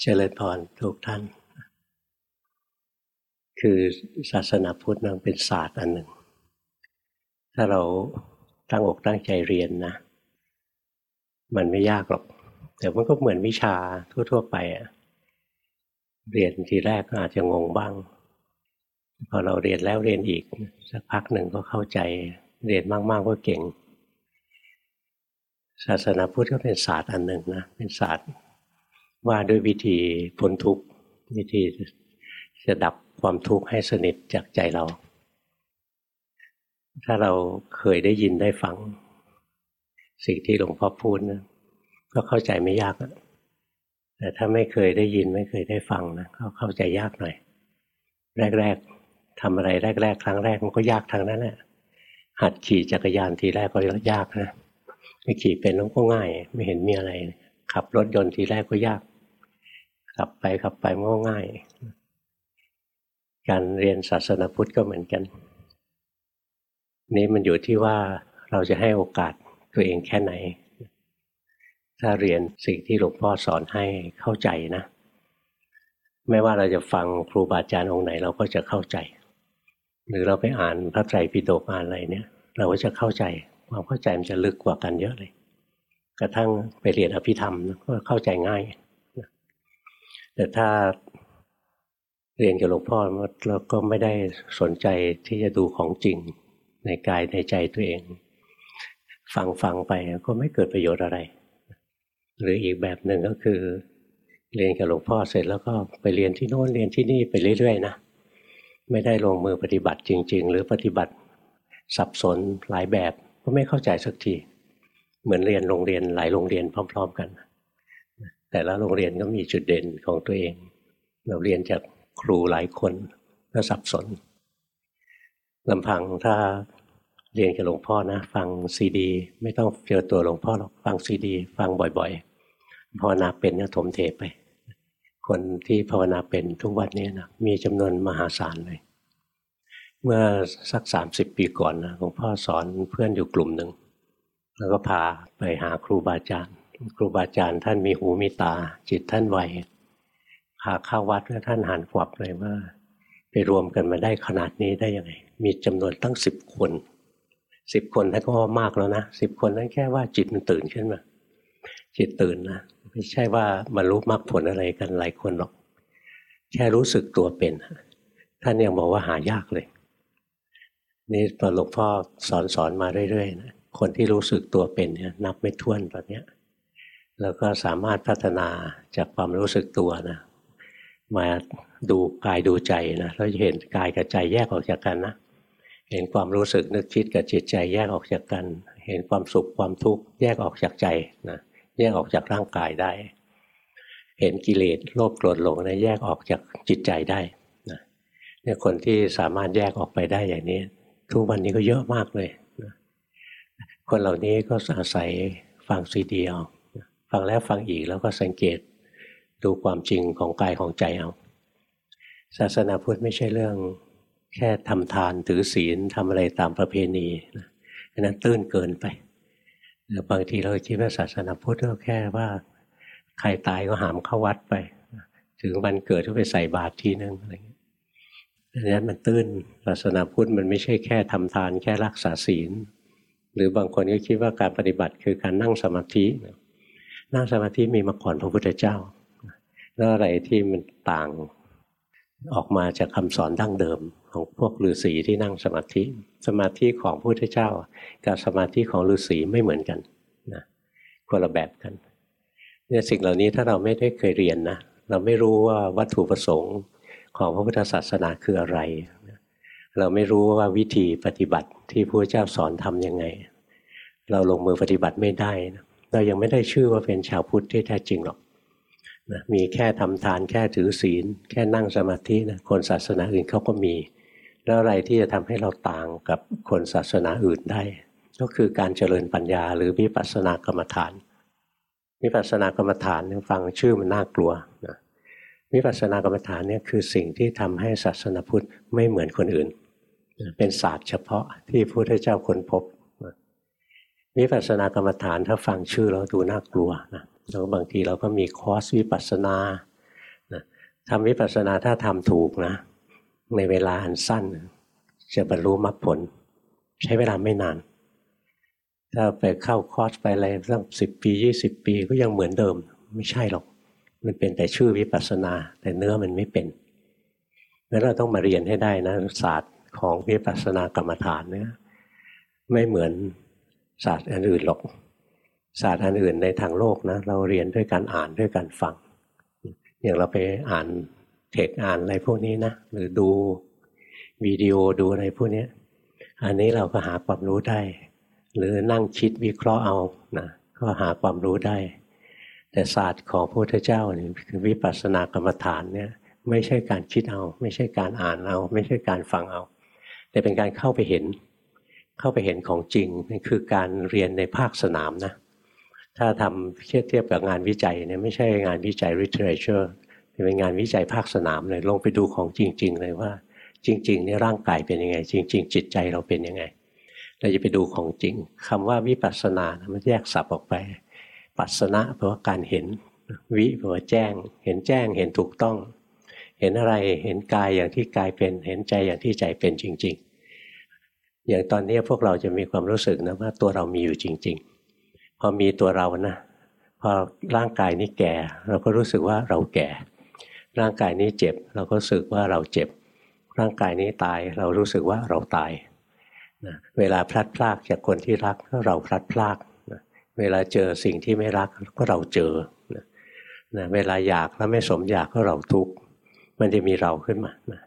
เจริญพรทุกท่าน คือศาสนาพุทธนั้นเป็นศาสตร์อันหนึ่ง ถ้าเราตั้งอกตั้งใจเรียนนะ มันไม่ยากหรอก แต่มันก็เหมือนวิชาทั่ว ๆ ไปอะเรียนทีแรกอาจจะงงบ้าง พอเราเรียนแล้วเรียนอีก สักพักหนึ่งก็เข้าใจ เรียนมาก ๆ ก็เก่ง ศาสนาพุทธก็เป็นศาสตร์อันหนึ่งนะ เป็นศาสตร์ ว่าด้วยวิธีพ้นทุกข์วิธีจะดับความทุกข์ให้สนิทจากใจเรา ถ้าเราเคยได้ยินได้ฟัง สิ่งที่หลวงพ่อพูดนะก็เข้าใจไม่ยากแต่ถ้าไม่เคยได้ยินไม่เคยได้ฟังนะก็เข้าใจยากหน่อย แรก ๆทำอะไรแรก ๆ ครั้งแรกมันก็ยากทางนั้นแหละหัดขี่จักรยานทีแรกก็ยากนะไม่ขี่เป็นแล้วก็ง่าย ไม่เห็นมีอะไร ขับรถยนต์ทีแรกก็ยาก ขับไปขับไปมันก็ง่าย การเรียนศาสนาพุทธก็เหมือนกัน นี้มันอยู่ที่ว่าเราจะให้โอกาสตัวเองแค่ไหน ถ้าเรียนสิ่งที่หลวงพ่อสอนให้เข้าใจนะ ไม่ว่าเราจะฟังครูบาอาจารย์องค์ไหนเราก็จะเข้าใจ หรือเราไปอ่านพระไตรปิฎกอ่านอะไรเนี่ยเราก็จะเข้าใจความเข้าใจมันจะลึกกว่ากันเยอะเลย กระทั่งไปเรียนอภิธรรมก็เข้าใจง่าย แต่ถ้าเรียนกับหลวงพ่อเราก็ไม่ได้สนใจที่จะดูของจริงในกายในใจตัวเอง ฟังฟังไปก็ไม่เกิดประโยชน์อะไร หรืออีกแบบหนึ่งก็คือ เรียนกับหลวงพ่อเสร็จแล้วก็ไปเรียนที่โน้นเรียนที่นี่ไปเรื่อยๆนะไม่ได้ลงมือปฏิบัติจริง ๆ หรือปฏิบัติสับสนหลายแบบก็ไม่เข้าใจสักที เหมือนเรียนโรงเรียนหลายโรงเรียนพร้อม ๆ กัน แต่ละโรงเรียนก็มีจุดเด่นของตัวเอง เราเรียนจากครูหลายคนก็สับสนลำพังถ้าเรียนกับหลวงพ่อนะ ฟังซีดี ไม่ต้องเจอตัวหลวงพ่อหรอกฟังซีดี ฟังบ่อยๆภาวนาเป็นก็ถมเทไป คนที่ภาวนาเป็นทุกวันนี้นะมีจำนวนมหาศาลเลย เมื่อสักสามสิบปีก่อนนะหลวงพ่อสอนเพื่อนอยู่กลุ่มหนึ่งแล้วก็พาไปหาครูบาอาจารย์ ครูบาอาจารย์ท่านมีหูมีตา จิตท่านไวพาเข้าวัดแล้วท่านหันขวับเลยว่า ไปรวมกันมาได้ขนาดนี้ได้ยังไง มีจำนวนตั้งสิบคนสิบคนท่านก็มากแล้วนะสิบคนนั้นแค่ว่าจิตมันตื่นขึ้นมา จิตตื่นนะไม่ใช่ว่ามารู้มรรคผลอะไรกันหลายคนหรอก แค่รู้สึกตัวเป็น ท่านยังบอกว่าหายากเลย นี่ตอนหลวงพ่อสอนสอนมาเรื่อยๆนะคนที่รู้สึกตัวเป็นเนี่ยนับไม่ถ้วนตอนเนี้ย แล้วก็สามารถพัฒนาจากความรู้สึกตัวนะมาดูกายดูใจนะเราจะเห็นกายกับใจแยกออกจากกันนะเห็นความรู้สึกนึกคิดกับจิตใจแยกออกจากกัน เห็นความสุขความทุกข์แยกออกจากใจนะแยกออกจากร่างกายได้ เห็นกิเลสโลภโกรธหลงนะแยกออกจากจิตใจได้นะเนี่ยคนที่สามารถแยกออกไปได้อย่างนี้ ทุกวันนี้ก็เยอะมากเลยนะคนเหล่านี้ก็อาศัยฟังซีดีเอา ฟังแล้วฟังอีกแล้วก็สังเกตดูความจริงของกายของใจเอา ศาสนาพุทธไม่ใช่เรื่อง แค่ทำทานถือศีลทำอะไรตามประเพณีนะนั้นตื้นเกินไปบางทีเราคิดว่าศาสนาพุทธก็แค่ว่า ใครตายก็หามเข้าวัดไป ถึงวันเกิดก็ไปใส่บาตรทีนึงอะไรอย่างนี้ดังนั้นมันตื้นศาสนาพุทธมันไม่ใช่แค่ทำทานแค่รักษาศีล หรือบางคนก็คิดว่าการปฏิบัติคือการนั่งสมาธินั่ นั่งสมาธิมีมาก่อนพระพุทธเจ้า แล้วอะไรที่มันต่างออกมาจากคำสอนดั้งเดิมของพวกฤาษีที่นั่งสมาธิ สมาธิของพระพุทธเจ้า กับสมาธิของฤาษีไม่เหมือนกันนะคนละแบบกันเนี่ยสิ่งเหล่านี้ถ้าเราไม่ได้เคยเรียนนะเราไม่รู้ว่าวัตถุประสงค์ของพระพุทธศาสนาคืออะไร เราไม่รู้ว่าวิธีปฏิบัติที่พระเจ้าสอนทำยังไง เราลงมือปฏิบัติไม่ได้นะ เรายังไม่ได้ชื่อว่าเป็นชาวพุทธที่แท้จริงหรอกนะมีแค่ทำทานแค่ถือศีล แค่นั่งสมาธินะคนศาสนาอื่นเขาก็มี แล้วอะไรที่จะทำให้เราต่างกับคนศาสนาอื่นได้ ก็คือการเจริญปัญญา หรือวิปัสสนากรรมฐานวิปัสสนากรรมฐานฟังชื่อมันน่ากลัวนะวิปัสสนากรรมฐานเนี่ยคือสิ่งที่ทำให้ศาสนาพุทธไม่เหมือนคนอื่น เป็นศาสตร์เฉพาะที่พระพุทธเจ้าค้นพบ วิปัสสนากรรมฐานถ้าฟังชื่อแล้วดูน่ากลัวนะแล้วบางทีเราก็มีคอร์สวิปัสสนาทำวิปัสสนาถ้าทำถูกนะ ในเวลาอันสั้น จะบรรลุมรรคผล ใช้เวลาไม่นาน ถ้าไปเข้าคอร์สไปอะไรตั้งสิบปียี่สิบปีก็ยังเหมือนเดิม ไม่ใช่หรอก มันเป็นแต่ชื่อวิปัสสนา แต่เนื้อมันไม่เป็นงั้นเราต้องมาเรียนให้ได้นะศาสตร์ของวิปัสสนากรรมฐานเนี่ยไม่เหมือน ศาสตร์อันอื่นหรอก ศาสตร์อันอื่นในทางโลกนะ เราเรียนด้วยการอ่านด้วยการฟัง อย่างเราไปอ่านเทคอ่านอะไรพวกนี้นะ หรือดูวิดีโอดูอะไรพวกนี้อันนี้เราก็หาความรู้ได้ หรือนั่งคิดวิเคราะห์เอานะก็หาความรู้ได้ แต่ศาสตร์ของพระพุทธเจ้านี่คือวิปัสสนากรรมฐานเนี่ยไม่ใช่การคิดเอา ไม่ใช่การอ่านเอา ไม่ใช่การฟังเอา แต่เป็นการเข้าไปเห็น เข้าไปเห็นของจริงนี่คือการเรียนในภาคสนามนะถ้าทำเทียบเทียบกับงานวิจัยเนี่ยไม่ใช่งานวิจัย literature เป็นงานวิจัยภาคสนามเลยลงไปดูของจริง ๆ เลยว่า จริงๆนี่ร่างกายเป็นยังไง จริง ๆ จิตใจเราเป็นยังไง เราจะไปดูของจริงคำว่าวิปัสสนานะมันแยกสับออกไป ปัสสนะแปลว่าการเห็นวิแปลว่าแจ้ง เห็นแจ้งเห็นถูกต้อง เห็นอะไรเห็นกายอย่างที่กายเป็น เห็นใจอย่างที่ใจเป็นจริง ๆ อย่างตอนนี้พวกเราจะมีความรู้สึกนะว่าตัวเรามีอยู่จริง ๆ พอมีตัวเรานะพอร่างกายนี้แก่ เราก็รู้สึกว่าเราแก่ ร่างกายนี้เจ็บ เราก็รู้สึกว่าเราเจ็บ ร่างกายนี้ตาย เรารู้สึกว่าเราตายนะเวลาพลัดพรากจากคนที่รักก็เราพลัดพรากนะเวลาเจอสิ่งที่ไม่รักก็เราเจอนะนะเวลาอยากแล้วไม่สมอยากก็เราทุกข์มันจะมีเราขึ้นมานะ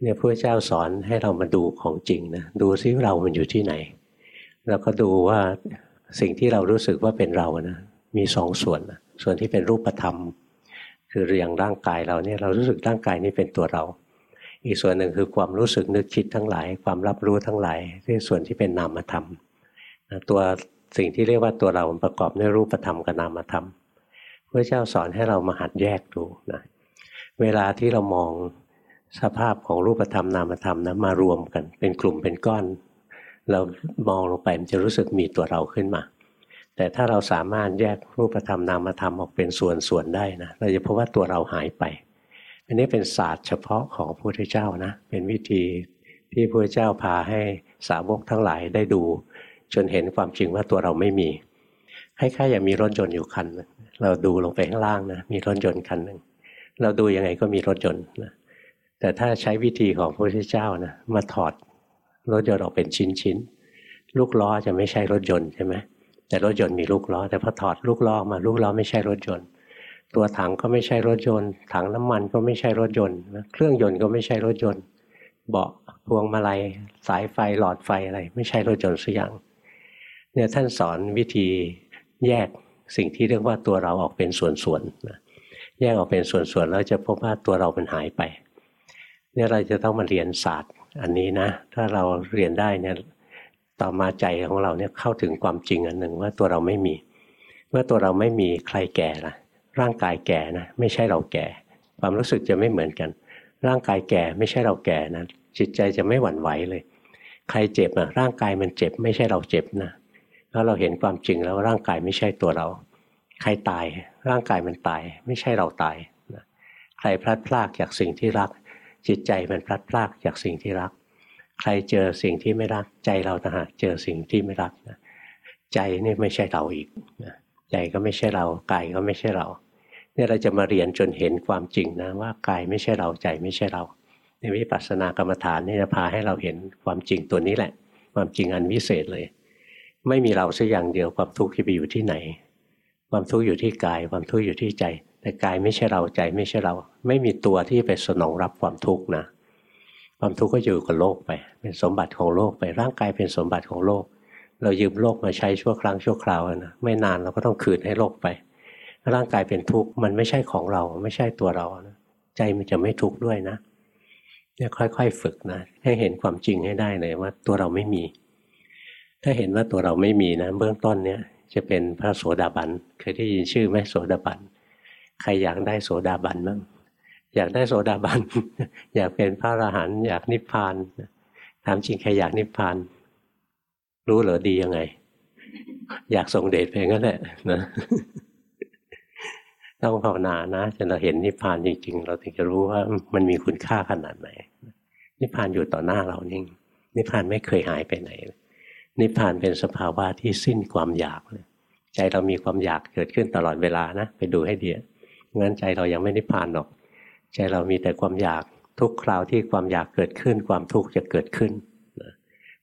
เนี่ยพระเจ้าสอนให้เรามาดูของจริงนะดูซิเรามันอยู่ที่ไหน แล้วก็ดูว่าสิ่งที่เรารู้สึกว่าเป็นเรานะมีสองส่วนนะส่วนที่เป็นรูปธรรม คืออย่างร่างกายเราเนี่ยเรารู้สึกร่างกายนี้เป็นตัวเรา อีกส่วนหนึ่งคือความรู้สึกนึกคิดทั้งหลาย ความรับรู้ทั้งหลายที่ส่วนที่เป็นนามธรรมตัวสิ่งที่เรียกว่าตัวเราประกอบด้วยรูปธรรมกับนามธรรมพระเจ้าสอนให้เรามาหัดแยกดูนะเวลาที่เรามอง สภาพของรูปธรรมนามธรรมนะมารวมกัน เป็นกลุ่มเป็นก้อน เรามองลงไปมันจะรู้สึกมีตัวเราขึ้นมา แต่ถ้าเราสามารถแยกรูปธรรมนามธรรมออกเป็นส่วนๆได้นะเราจะพบว่าตัวเราหายไปอันนี้เป็นศาสตร์เฉพาะของพระพุทธเจ้านะ เป็นวิธีที่พระพุทธเจ้าพาให้สาวกทั้งหลายได้ดู จนเห็นความจริงว่าตัวเราไม่มีคล้ายๆอย่างมีรถยนต์อยู่คัน เราดูลงไปข้างล่างนะมีรถยนต์คันหนึ่งเราดูยังไงก็มีรถยนต์นะ แต่ถ้าใช้วิธีของพระพุทธเจ้านะมาถอดรถยนต์ออกเป็นชิ้นๆลูกล้อจะไม่ใช่รถยนต์ใช่ไหมแต่รถยนต์มีลูกล้อ แต่พอถอดลูกล้อมาลูกล้อไม่ใช่รถยนต์ ตัวถังก็ไม่ใช่รถยนต์ ถังน้ำมันก็ไม่ใช่รถยนต์เครื่องยนต์ก็ไม่ใช่รถยนต์ เบาะพวงมาลัยสายไฟหลอดไฟอะไร ไม่ใช่รถยนต์สักอย่างเนี่ยท่านสอนวิธีแยกสิ่งที่เรียกว่าตัวเราออกเป็นส่วนๆแยกออกเป็นส่วนๆแล้วจะพบว่าตัวเรามันหายไป เนี่ยเราจะต้องมาเรียนศาสตร์อันนี้นะ ถ้าเราเรียนได้เนี่ยต่อมาใจของเราเนี่ยเข้าถึงความจริงอันหนึ่งว่าตัวเราไม่มี เมื่อตัวเราไม่มีใครแก่ละร่างกายแก่นะไม่ใช่เราแก่ ความรู้สึกจะไม่เหมือนกัน ร่างกายแก่ไม่ใช่เราแก่นะจิตใจจะไม่หวั่นไหวเลย ใครเจ็บนะร่างกายมันเจ็บ ไม่ใช่เราเจ็บนะแล้วเราเห็นความจริงแล้วร่างกายไม่ใช่ตัวเรา ใครตาย ร่างกายมันตาย ไม่ใช่เราตายนะใครพลัดพรากจากสิ่งที่รัก จิตใจมันพลัดพรากจากสิ่งที่รัก ใครเจอสิ่งที่ไม่รัก ใจเราต่างหากเจอสิ่งที่ไม่รักนะใจนี่ไม่ใช่เราอีกนะใจก็ไม่ใช่เรากายก็ไม่ใช่เราเนี่ยเราจะมาเรียนจนเห็นความจริงนะว่ากายไม่ใช่เราใจไม่ใช่เรา ในวิปัสสนากรรมฐานนี่จะพาให้เราเห็นความจริงตัวนี้แหละ ความจริงอันวิเศษเลย ไม่มีเราสักอย่างเดียวความทุกข์ที่ไปอยู่ที่ไหน ความทุกข์อยู่ที่กาย ความทุกข์อยู่ที่ใจ แต่กายไม่ใช่เราใจไม่ใช่เรา ไม่มีตัวที่ไปสนองรับความทุกข์นะความทุกข์ก็อยู่กับโลกไป เป็นสมบัติของโลกไปร่างกายเป็นสมบัติของโลก เรายืมโลกมาใช้ชั่วครั้งชั่วคราวนะไม่นานเราก็ต้องคืนให้โลกไป ร่างกายเป็นทุกข์มันไม่ใช่ของเราไม่ใช่ตัวเรานะใจมันจะไม่ทุกข์ด้วยนะเนี่ยค่อย ๆ ฝึกนะให้เห็นความจริงให้ได้เลยว่าตัวเราไม่มี ถ้าเห็นว่าตัวเราไม่มีนะ เบื้องต้นเนี่ยจะเป็นพระโสดาบันเคยได้ยินชื่อไหมโสดาบัน ใครอยากได้โสดาบันบ้างอยากได้โสดาบัน อยากเป็นพระอรหันต์อยากนิพพานถามจริงใครอยากนิพพาน รู้เหรอดียังไง อยากส่งเดชไปงั้นแหละนะต้องภาวนานะจนเราเห็นนิพพานจริง ๆ เราถึงจะรู้ว่ามันมีคุณค่าขนาดไหน นิพพานอยู่ต่อหน้าเรานิ่งนิพพานไม่เคยหายไปไหน นิพพานเป็นสภาวะที่สิ้นความอยากเลยใจเรามีความอยากเกิดขึ้นตลอดเวลานะ ไปดูให้ดี งั้นใจเรายังไม่นิพพานหรอก ใจเรามีแต่ความอยากทุกคราวที่ความอยากเกิดขึ้น ความทุกข์จะเกิดขึ้น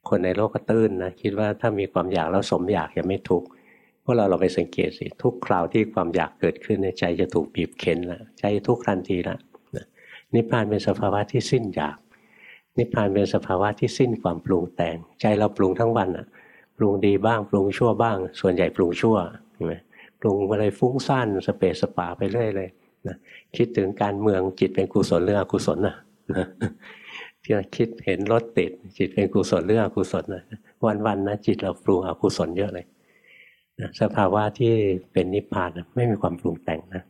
คนในโลกก็ตื้นนะคิดว่าถ้ามีความอยากแล้วสมอยากจะไม่ทุกข์พวกเราเราไปสังเกตสิทุกคราวที่ความอยากเกิดขึ้นในใจจะถูกบีบเข็นแล้วใจทุกทันทีละนิพพานเป็นสภาวะที่สิ้นอยาก นิพพานเป็นสภาวะที่สิ้นความปรุงแต่ง ใจเราปรุงทั้งวันอะปรุงดีบ้างปรุงชั่วบ้าง ส่วนใหญ่ปรุงชั่วใช่ไหม ปรุงอะไรฟุ้งซ่านสเปสสปาไปเรื่อยเลยนะคิดถึงการเมืองจิตเป็นกุศลหรืออกุศลนะที่คิดเห็นรถติด จิตเป็นกุศลหรืออกุศลนะวันๆนะจิตเราปรุงอกุศลเยอะเลยนะสภาวะที่เป็นนิพพานไม่มีความปรุงแต่งนะ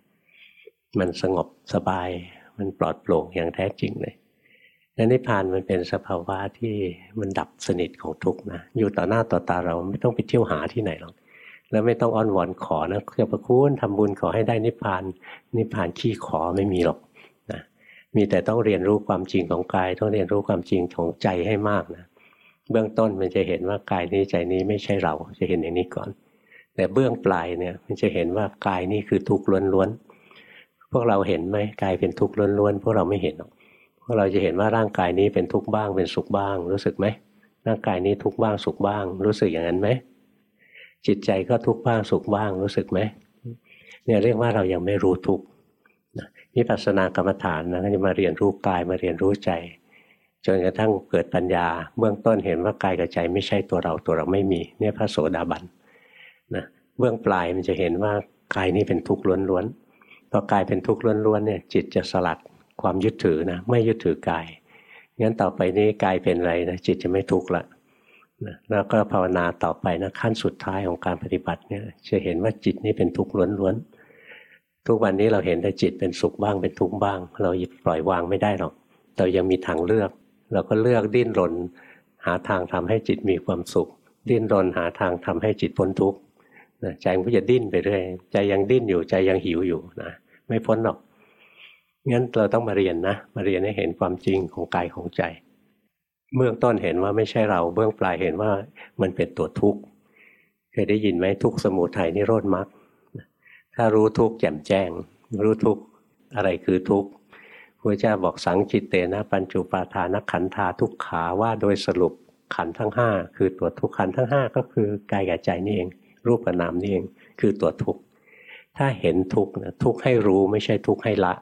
มันสงบสบาย มันปลอดโปร่งอย่างแท้จริงเลยนั้นนิพพานมันเป็นสภาวะที่มันดับสนิทของทุกนะ อยู่ต่อหน้าต่อตาเราไม่ต้องไปเที่ยวหาที่ไหนหรอก แล้วไม่ต้องอ้อนวอนขอนะเจ้าประคุณทำบุญขอให้ได้นิพพาน นิพพานขี้ขอไม่มีหรอกนะมีแต่ต้องเรียนรู้ความจริงของกาย ต้องเรียนรู้ความจริงของใจให้มากนะเบื้องต้นมันจะเห็นว่ากายนี้ใจนี้ไม่ใช่เราจะเห็นอย่างนี้ก่อน แต่เบื้องปลายเนี่ยมันจะเห็นว่ากายนี้คือทุกข์ล้วนๆพวกเราเห็นไหมกายเป็นทุกข์ล้วนๆพวกเราไม่เห็นหรอกพวกเราจะเห็นว่าร่างกายนี้เป็นทุกข์บ้างเป็นสุขบ้าง รู้สึกไหมร่างกายนี้ทุกข์บ้างสุขบ้าง รู้สึกอย่างนั้นไหม จิตใจก็ทุกข์บ้างสุขบ้างรู้สึกไหมเนี่ยเรียกว่าเรายังไม่รู้ทุกข์นี่ปัสสนากรรมฐานนะก็จะมาเรียนรู้กายมาเรียนรู้ใจจนกระทั่งเกิดปัญญา เบื้องต้นเห็นว่ากายกับใจไม่ใช่ตัวเราตัวเราไม่มี เนี่ยพระโสดาบันนะเบื้องปลายมันจะเห็นว่ากายนี้เป็นทุกข์ล้วนๆพอกายเป็นทุกข์ล้วนๆเนี่ย จิตจะสลัดความยึดถือนะไม่ยึดถือ กายงั้นต่อไปนี้กายเป็นอะไรนะจิตจะไม่ทุกข์ละ นะแล้วก็ภาวนาต่อไปนะขั้นสุดท้ายของการปฏิบัติเนี่ยจะเห็นว่าจิตนี่เป็นทุกข์ล้วนๆทุกวันนี้เราเห็นแต่จิตเป็นสุขบ้างเป็นทุกข์บ้าง เราปล่อยวางไม่ได้หรอกเรายังมีทางเลือก เราก็เลือกดิ้นรน หาทางทำให้จิตมีความสุข ดิ้นรนหาทางทำให้จิตพ้นทุกข์ใจมันก็จะดิ้นไปเรื่อยใจยังดิ้นอยู่ใจยังหิวอยู่นะไม่พ้นหรอกงั้นเราต้องมาเรียนนะมาเรียนให้เห็นความจริงของกายของใจ เบื้องต้นเห็นว่าไม่ใช่เรา เบื้องปลายเห็นว่ามันเป็นตัวทุกข์เคยได้ยินไหมทุกสมุทัยนิโรธมรรคถ้ารู้ทุกข์แจ่มแจ้ง รู้ทุกข์อะไรคือทุกข์พระเจ้าบอกสังจิตเตนะปัญจุปาทานขันธาทุกขาว่าโดยสรุปขันทั้งห้าคือตัวทุกขันทั้งห้าก็คือกายกับใจนี่เอง รูปกับนามนี่เอง คือตัวทุกข์ถ้าเห็นทุกข์ทุกข์ให้รู้ไม่ใช่ทุกข์ให้ละ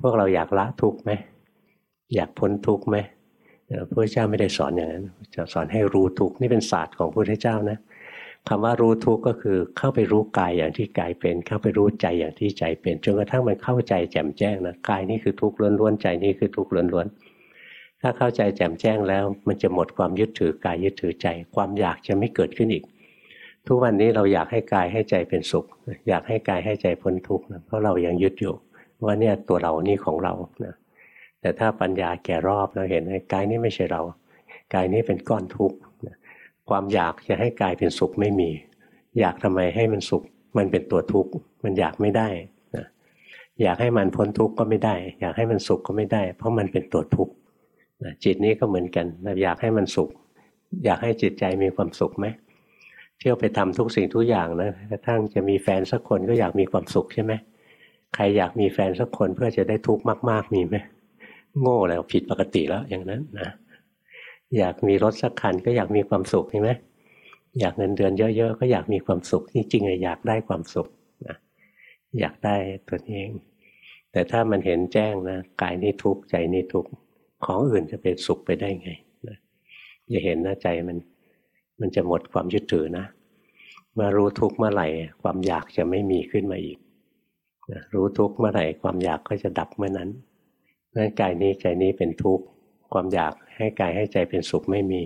พวกเราอยากละทุกข์ไหมอยากพ้นทุกข์ไหม พระพุทธเจ้าไม่ได้สอนอย่างนั้นจะสอนให้รู้ทุกนี่เป็นศาสตร์ของพระพุทธเจ้านะคำว่ารู้ทุกก็คือเข้าไปรู้กายอย่างที่กายเป็น เข้าไปรู้ใจอย่างที่ใจเป็นจนกระทั่งมันเข้าใจแจ่มแจ้งนะกายนี่คือทุกข์ล้วนๆใจนี่คือทุกข์ล้วนๆถ้าเข้าใจแจ่มแจ้งแล้ว มันจะหมดความยึดถือกายยึดถือใจ ความอยากจะไม่เกิดขึ้นอีก ทุกวันนี้เราอยากให้กายให้ใจเป็นสุข อยากให้กายให้ใจพ้นทุกข์เพราะเรายังยึดอยู่ว่าเนี่ยตัวเรานี่ของเรานะ แต่ถ้าปัญญาแก่รอบเราเห็นกายนี้ไม่ใช่เรา กายนี้เป็นก้อนทุกข์ความอยากจะให้กายเป็นสุขไม่มี อยากทำไมให้มันสุข มันเป็นตัวทุกข์มันอยากไม่ได้นะอยากให้มันพ้นทุกข์ก็ไม่ได้ อยากให้มันสุขก็ไม่ได้ เพราะมันเป็นตัวทุกข์จิตนี้ก็เหมือนกันอยากให้มันสุข อยากให้จิตใจมีความสุขไหมเที่ยวไปทำทุกสิ่งทุกอย่างนะกระทั่งจะมีแฟนสักคนก็อยากมีความสุขใช่ไหมใครอยากมีแฟนสักคนเพื่อจะได้ทุกข์มาก ๆ มีไหม โง่แล้วผิดปกติแล้วอย่างนั้นนะอยากมีรถสักคันก็อยากมีความสุขใช่ไหมอยากเงินเดือนเยอะ ๆ ก็อยากมีความสุขจริงๆอยากได้ความสุขนะอยากได้ตัวเอง แต่ถ้ามันเห็นแจ้งนะกายนี้ทุกข์ใจนี้ทุกข์ของอื่นจะเป็นสุขไปได้ไงนะอย่าเห็นนะใจมันมันจะหมดความยึดถือนะมารู้ทุกข์เมื่อไหร่ความอยากจะไม่มีขึ้นมาอีกนะรู้ทุกข์เมื่อไหร่ความอยากก็จะดับเมื่อนั้น นั้นกายนี้ใจนี้เป็นทุกข์ความอยากให้กายให้ใจเป็นสุขไม่มี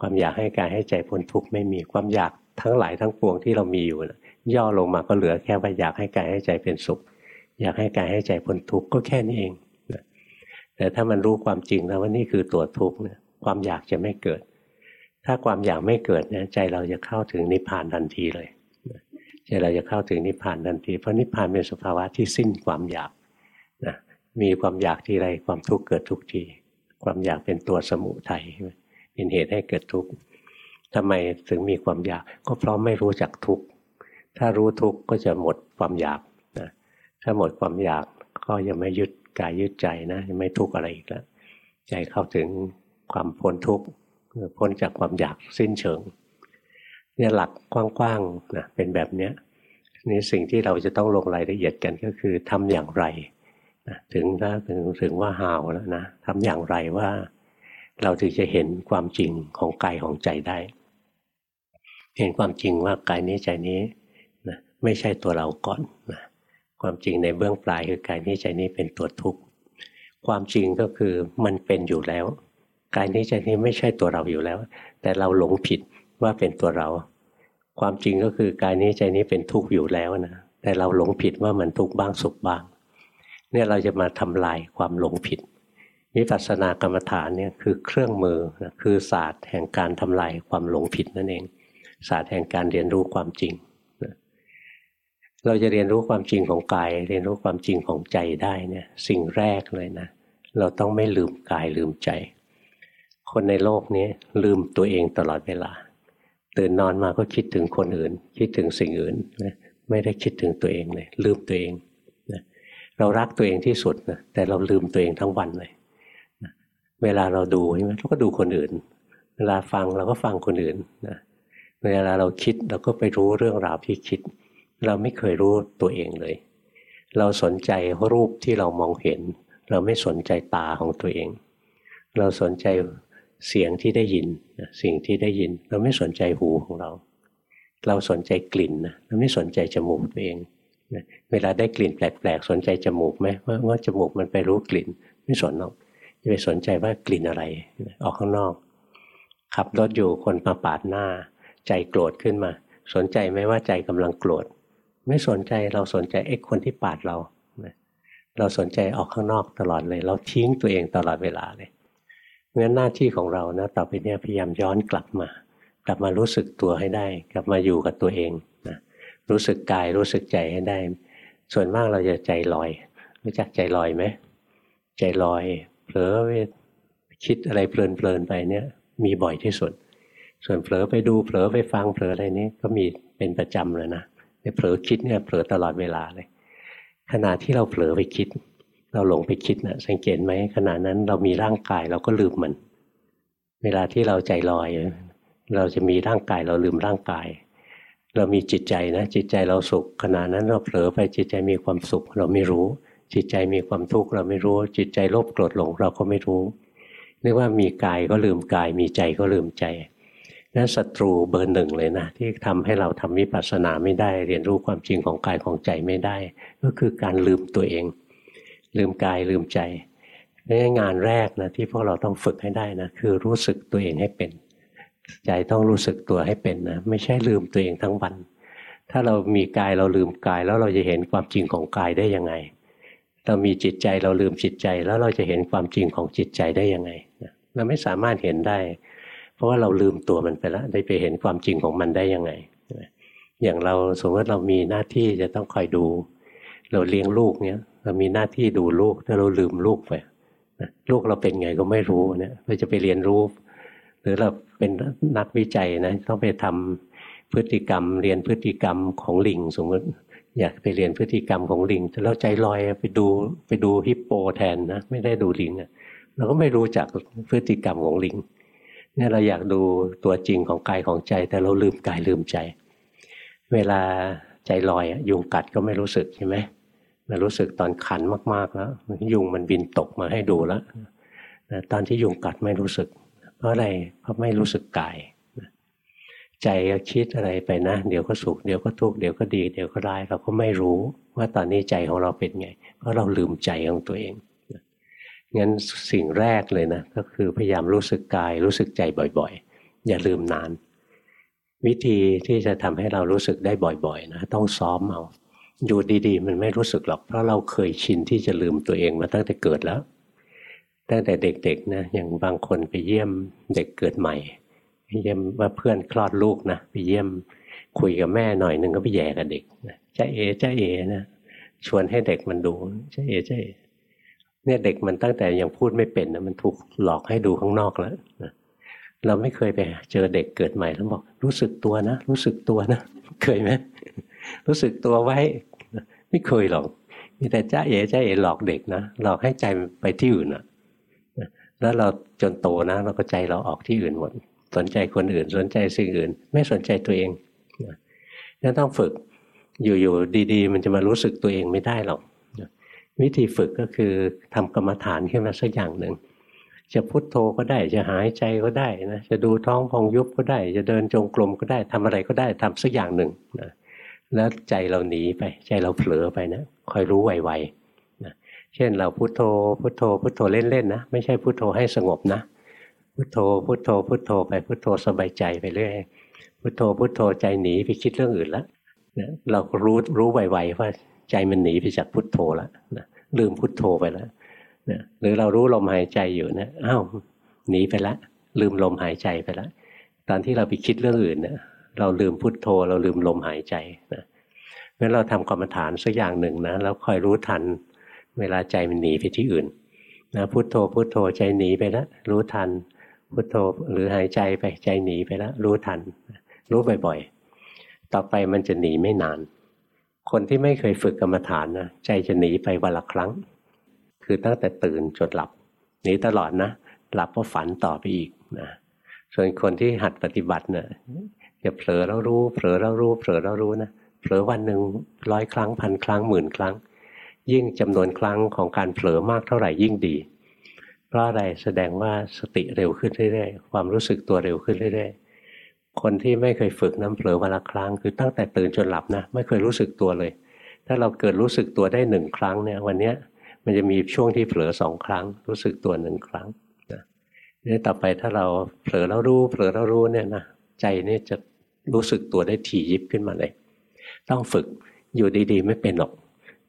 ความอยากให้กายให้ใจพ้นทุกข์ไม่มีความอยากทั้งหลายทั้งปวงที่เรามีอยู่ย่อลงมาก็เหลือแค่ว่าอยากให้กายให้ใจเป็นสุข อยากให้กายให้ใจพ้นทุกข์ก็แค่นี้เองแต่ถ้ามันรู้ความจริงแล้วว่านี่คือตัวทุกข์เนี่ยความอยากจะไม่เกิด ถ้าความอยากไม่เกิดเนี่ยใจเราจะเข้าถึงนิพพานทันทีเลยใจเราจะเข้าถึงนิพพานทันทีเพราะนิพพานเป็นสภาวะที่สิ้นความอยาก มีความอยากทีไรความทุกข์เกิดทุกที ความอยากเป็นตัวสมุทัยเป็นเหตุให้เกิดทุกข์ทำไมถึงมีความอยากก็เพราะไม่รู้จักทุกข์ถ้ารู้ทุกข์ก็จะหมดความอยากนะถ้าหมดความอยากก็ยังไม่ยึดกายยึดใจนะยังไม่ทุกข์อะไรอีกแล้วใจเข้าถึงความพ้นทุกข์พ้นจากความอยากสิ้นเชิงเนี่ยหลักกว้างๆนะเป็นแบบเนี้ยนี่สิ่งที่เราจะต้องลงรายละเอียดกันก็คือทำอย่างไร ถึงถ้าถึงถึงว่าหาวแล้วนะทำอย่างไรว่าเราถึงจะเห็นความจริงของกายของใจได้ เห็นความจริงว่ากายนี้ใจนี้นะไม่ใช่ตัวเราก่อนนะความจริงในเบื้องปลายคือกายนี้ใจนี้เป็นตัวทุกข์ความจริงก็คือมันเป็นอยู่แล้ว กายนี้ใจนี้ไม่ใช่ตัวเราอยู่แล้ว แต่เราหลงผิดว่าเป็นตัวเรา ความจริงก็คือกายนี้ใจนี้เป็นทุกข์อยู่แล้วนะแต่เราหลงผิดว่ามันทุกข์บ้างสุขบ้าง เนี่ยเราจะมาทำลายความหลงผิดวิปัสสนากรรมฐานเนี่ยคือเครื่องมือนะคือศาสตร์แห่งการทำลายความหลงผิดนั่นเอง ศาสตร์แห่งการเรียนรู้ความจริงนะเราจะเรียนรู้ความจริงของกาย เรียนรู้ความจริงของใจได้เนี่ย สิ่งแรกเลยนะ เราต้องไม่ลืมกายลืมใจ คนในโลกนี้ลืมตัวเองตลอดเวลา ตื่นนอนมาก็คิดถึงคนอื่น คิดถึงสิ่งอื่นนะไม่ได้คิดถึงตัวเองเลยลืมตัวเอง เรารักตัวเองที่สุดนะแต่เราลืมตัวเองทั้งวันเลยนะเวลาเราดูใช่ไหมเราก็ดูคนอื่น เวลาฟังเราก็ฟังคนอื่นนะเวลาเราคิดเราก็ไปรู้เรื่องราวที่คิด เราไม่เคยรู้ตัวเองเลย เราสนใจรูปที่เรามองเห็น เราไม่สนใจตาของตัวเอง เราสนใจเสียงที่ได้ยินสิ่งที่ได้ยิน เราไม่สนใจหูของเรา เราสนใจกลิ่นนะเราไม่สนใจจมูกตัวเอง เวลาได้กลิ่นแปลกๆสนใจจมูกไหมว่าว่าจมูกมันไปรู้กลิ่น ไม่สนหรอกจะไปสนใจว่ากลิ่นอะไร ออกข้างนอก ขับรถอยู่คนมาปาดหน้า ใจโกรธขึ้นมา สนใจไหมว่าใจกำลังโกรธ ไม่สนใจเราสนใจไอ้คนที่ปาดเราเราสนใจออกข้างนอกตลอดเลย เราทิ้งตัวเองตลอดเวลาเลยงั้นหน้าที่ของเรานะต่อไปนี้พยายามย้อนกลับมา กลับมารู้สึกตัวให้ได้ กลับมาอยู่กับตัวเองนะ รู้สึกกายรู้สึกใจให้ได้ ส่วนมากเราจะใจลอย รู้จักใจลอยไหมใจลอยเผลอไปคิดอะไรเพลินๆไปเนี่ย มีบ่อยที่สุด ส่วนเผลอไปดูเผลอไปฟังเผลออะไรนี้ก็มีเป็นประจำเลยนะเผลอคิดเนี่ยเผลอตลอดเวลาเลย ขณะที่เราเผลอไปคิด เราหลงไปคิดนะสังเกตไหมขณะนั้นเรามีร่างกายเราก็ลืมมัน เวลาที่เราใจลอย เราจะมีร่างกายเราลืมร่างกาย เรามีจิตใจนะ จิตใจเราสุขขณะนั้นเราเผลอไปจิตใจมีความสุข เราไม่รู้ จิตใจมีความทุกข์เราไม่รู้ จิตใจโลภโกรธหลงเราก็ไม่รู้เรียกว่ามีกายก็ลืมกาย มีใจก็ลืมใจนั่นศัตรูเบอร์หนึ่งเลยนะ ที่ทำให้เราทำวิปัสสนาไม่ได้ เรียนรู้ความจริงของกายของใจไม่ได้ ก็คือการลืมตัวเอง ลืมกายลืมใจนี่งานแรกนะที่พวกเราต้องฝึกให้ได้นะคือรู้สึกตัวเองให้เป็น ใจต้องรู้สึกตัวให้เป็นนะไม่ใช่ลืมตัวเองทั้งวัน ถ้าเรามีกายเราลืมกาย แล้วเราจะเห็นความจริงของกายได้ยังไง เรามีจิตใจเราลืมจิตใจ แล้วเราจะเห็นความจริงของจิตใจได้ยังไงเราไม่สามารถเห็นได้ เพราะว่าเราลืมตัวมันไปแล้วได้ไปเห็นความจริงของมันได้ยังไง อย่างเราสมมติเรามีหน้าที่จะต้องคอยดู เราเลี้ยงลูกเนี้ยเรามีหน้าที่ดูลูกถ้าเราลืมลูกไปลูกเราเป็นไงก็ไม่รู้เนี่ยเราจะไปเรียนรู้ หรือเรา เป็นนักวิจัยนะต้องไปทำพฤติกรรม เรียนพฤติกรรมของลิงสมมติ อยากไปเรียนพฤติกรรมของลิงแต่เราใจลอยไปดูไปดูฮิปโปแทนนะไม่ได้ดูลิงเราก็ไม่รู้จักพฤติกรรมของลิงเนี่ยเราอยากดูตัวจริงของกายของใจ แต่เราลืมกายลืมใจ เวลาใจลอยยุงกัดก็ไม่รู้สึกใช่ไหมมารู้สึกตอนขันมากๆแล้วยุงมันบินตกมาให้ดูแล้วตอนที่ยุงกัดไม่รู้สึก เพราะอะไรเพราะไม่รู้สึกกายใจก็คิดอะไรไปนะ เดี๋ยวก็สุขเดี๋ยวก็ทุกข์เดี๋ยวก็ดีเดี๋ยวก็ร้ายเราก็ไม่รู้ว่าตอนนี้ใจของเราเป็นไง เพราะเราลืมใจของตัวเองงั้นสิ่งแรกเลยนะ ก็คือพยายามรู้สึกกายรู้สึกใจบ่อยๆ อย่าลืมนาน วิธีที่จะทำให้เรารู้สึกได้บ่อยๆนะต้องซ้อมเอาอยู่ดีๆ มันไม่รู้สึกหรอก เพราะเราเคยชินที่จะลืมตัวเองมาตั้งแต่เกิดแล้ว ตั้งแต่เด็กๆนะอย่างบางคนไปเยี่ยมเด็กเกิดใหม่เยี่ยมว่าเพื่อนคลอดลูกนะไปเยี่ยมคุยกับแม่หน่อยหนึ่งก็ไปแย่กับเด็กจ้าเอจ้าเอนะชวนให้เด็กมันดูจ้าเอจ้าเอเนี่ยเด็กมันตั้งแต่ยังพูดไม่เป็นนะมันถูกหลอกให้ดูข้างนอกแล้วนะเราไม่เคยไปเจอเด็กเกิดใหม่แล้วบอก รู้สึกตัวนะ รู้สึกตัวนะ เคยไหมรู้สึกตัวไว้ ไม่เคยหรอกมีแต่จ้าเอ๋จ้าเอ๋หลอกเด็กนะหลอกให้ใจไปที่อื่นอะ แล้วเราจนโตนะเราก็ใจเราออกที่อื่นหมด สนใจคนอื่น สนใจสิ่งอื่น ไม่สนใจตัวเองนั่นต้องฝึกอยู่ๆดีๆ มันจะมารู้สึกตัวเองไม่ได้หรอกวิธีฝึกก็คือทำกรรมฐานขึ้นมาสักอย่างหนึ่งจะพุโทโธก็ได้จะหายใจก็ได้นะจะดูท้องพองยุบก็ได้ จะเดินจงกรมก็ได้ทำอะไรก็ได้ทำสักอย่างหนึ่งนะแล้วใจเราหนีไปใจเราเผลอไปนะคอยรู้ไวๆ เช่นเราพุโทโธ พุโทโธ พุโทโธเล่นๆนะไม่ใช่พุโทโธให้สงบนะพุโทโธ พุโทโธ พุโทโธไปพุโทโธสบายใจไปเรื่อยพุโทโธพุโทโธใจหนีไปคิดเรื่องอื่นแล้วนะเรารู้รู้ไวๆว่าใจมันหนีไปจากพุโทโธแล้วนะลืมพุโทโธไปแล้วนะหรือเรารู้ลมหายใจอยู่นะอ้าวหนีไปล้วลืมลมหายใจไปล้วตอนที่เราไปคิดเรื่องอื่นเนะเราลืมพุทโธ เราลืมลมหายใจนะเพราะเราทำกรรมฐานสักอย่างหนึ่งนะแล้วคอยรู้ทัน เวลาใจมันหนีไปที่อื่นนะพุทโธพุทโธใจหนีไปแล้วรู้ทัน พุทโธหรือหายใจไปใจหนีไปแล้วรู้ทัน รู้บ่อยๆ ต่อไปมันจะหนีไม่นาน คนที่ไม่เคยฝึกกรรมฐานนะใจจะหนีไปวันละครั้ง คือตั้งแต่ตื่นจนหลับหนีตลอดนะหลับก็ฝันต่อไปอีกนะส่วนคนที่หัดปฏิบัติเนะี่ยอย่าเผลอแล้วรู้เผลอแล้วรู้เผลอแล้วรู้นะเผลอวันหนึ่งร้อยครั้งพันครั้งหมื่นครั้ง ยิ่งจำนวนครั้งของการเผลอมากเท่าไหร่ยิ่งดี เพราะอะไรแสดงว่าสติเร็วขึ้นเรื่อยๆความรู้สึกตัวเร็วขึ้นเรื่อยๆ คนที่ไม่เคยฝึกน้ำเผลอวันละครั้ง คือตั้งแต่ตื่นจนหลับนะไม่เคยรู้สึกตัวเลย ถ้าเราเกิดรู้สึกตัวได้หนึ่งครั้งเนี่ยวันนี้มันจะมีช่วงที่เผลอสองครั้ง รู้สึกตัวหนึ่งครั้งนี่ต่อไปถ้าเราเผลอแล้วรู้เผลอแล้วรู้เนี่ยนะใจนี่จะรู้สึกตัวได้ถี่ยิบขึ้นมาเลย ต้องฝึกอยู่ดีๆ ไม่เป็นหรอก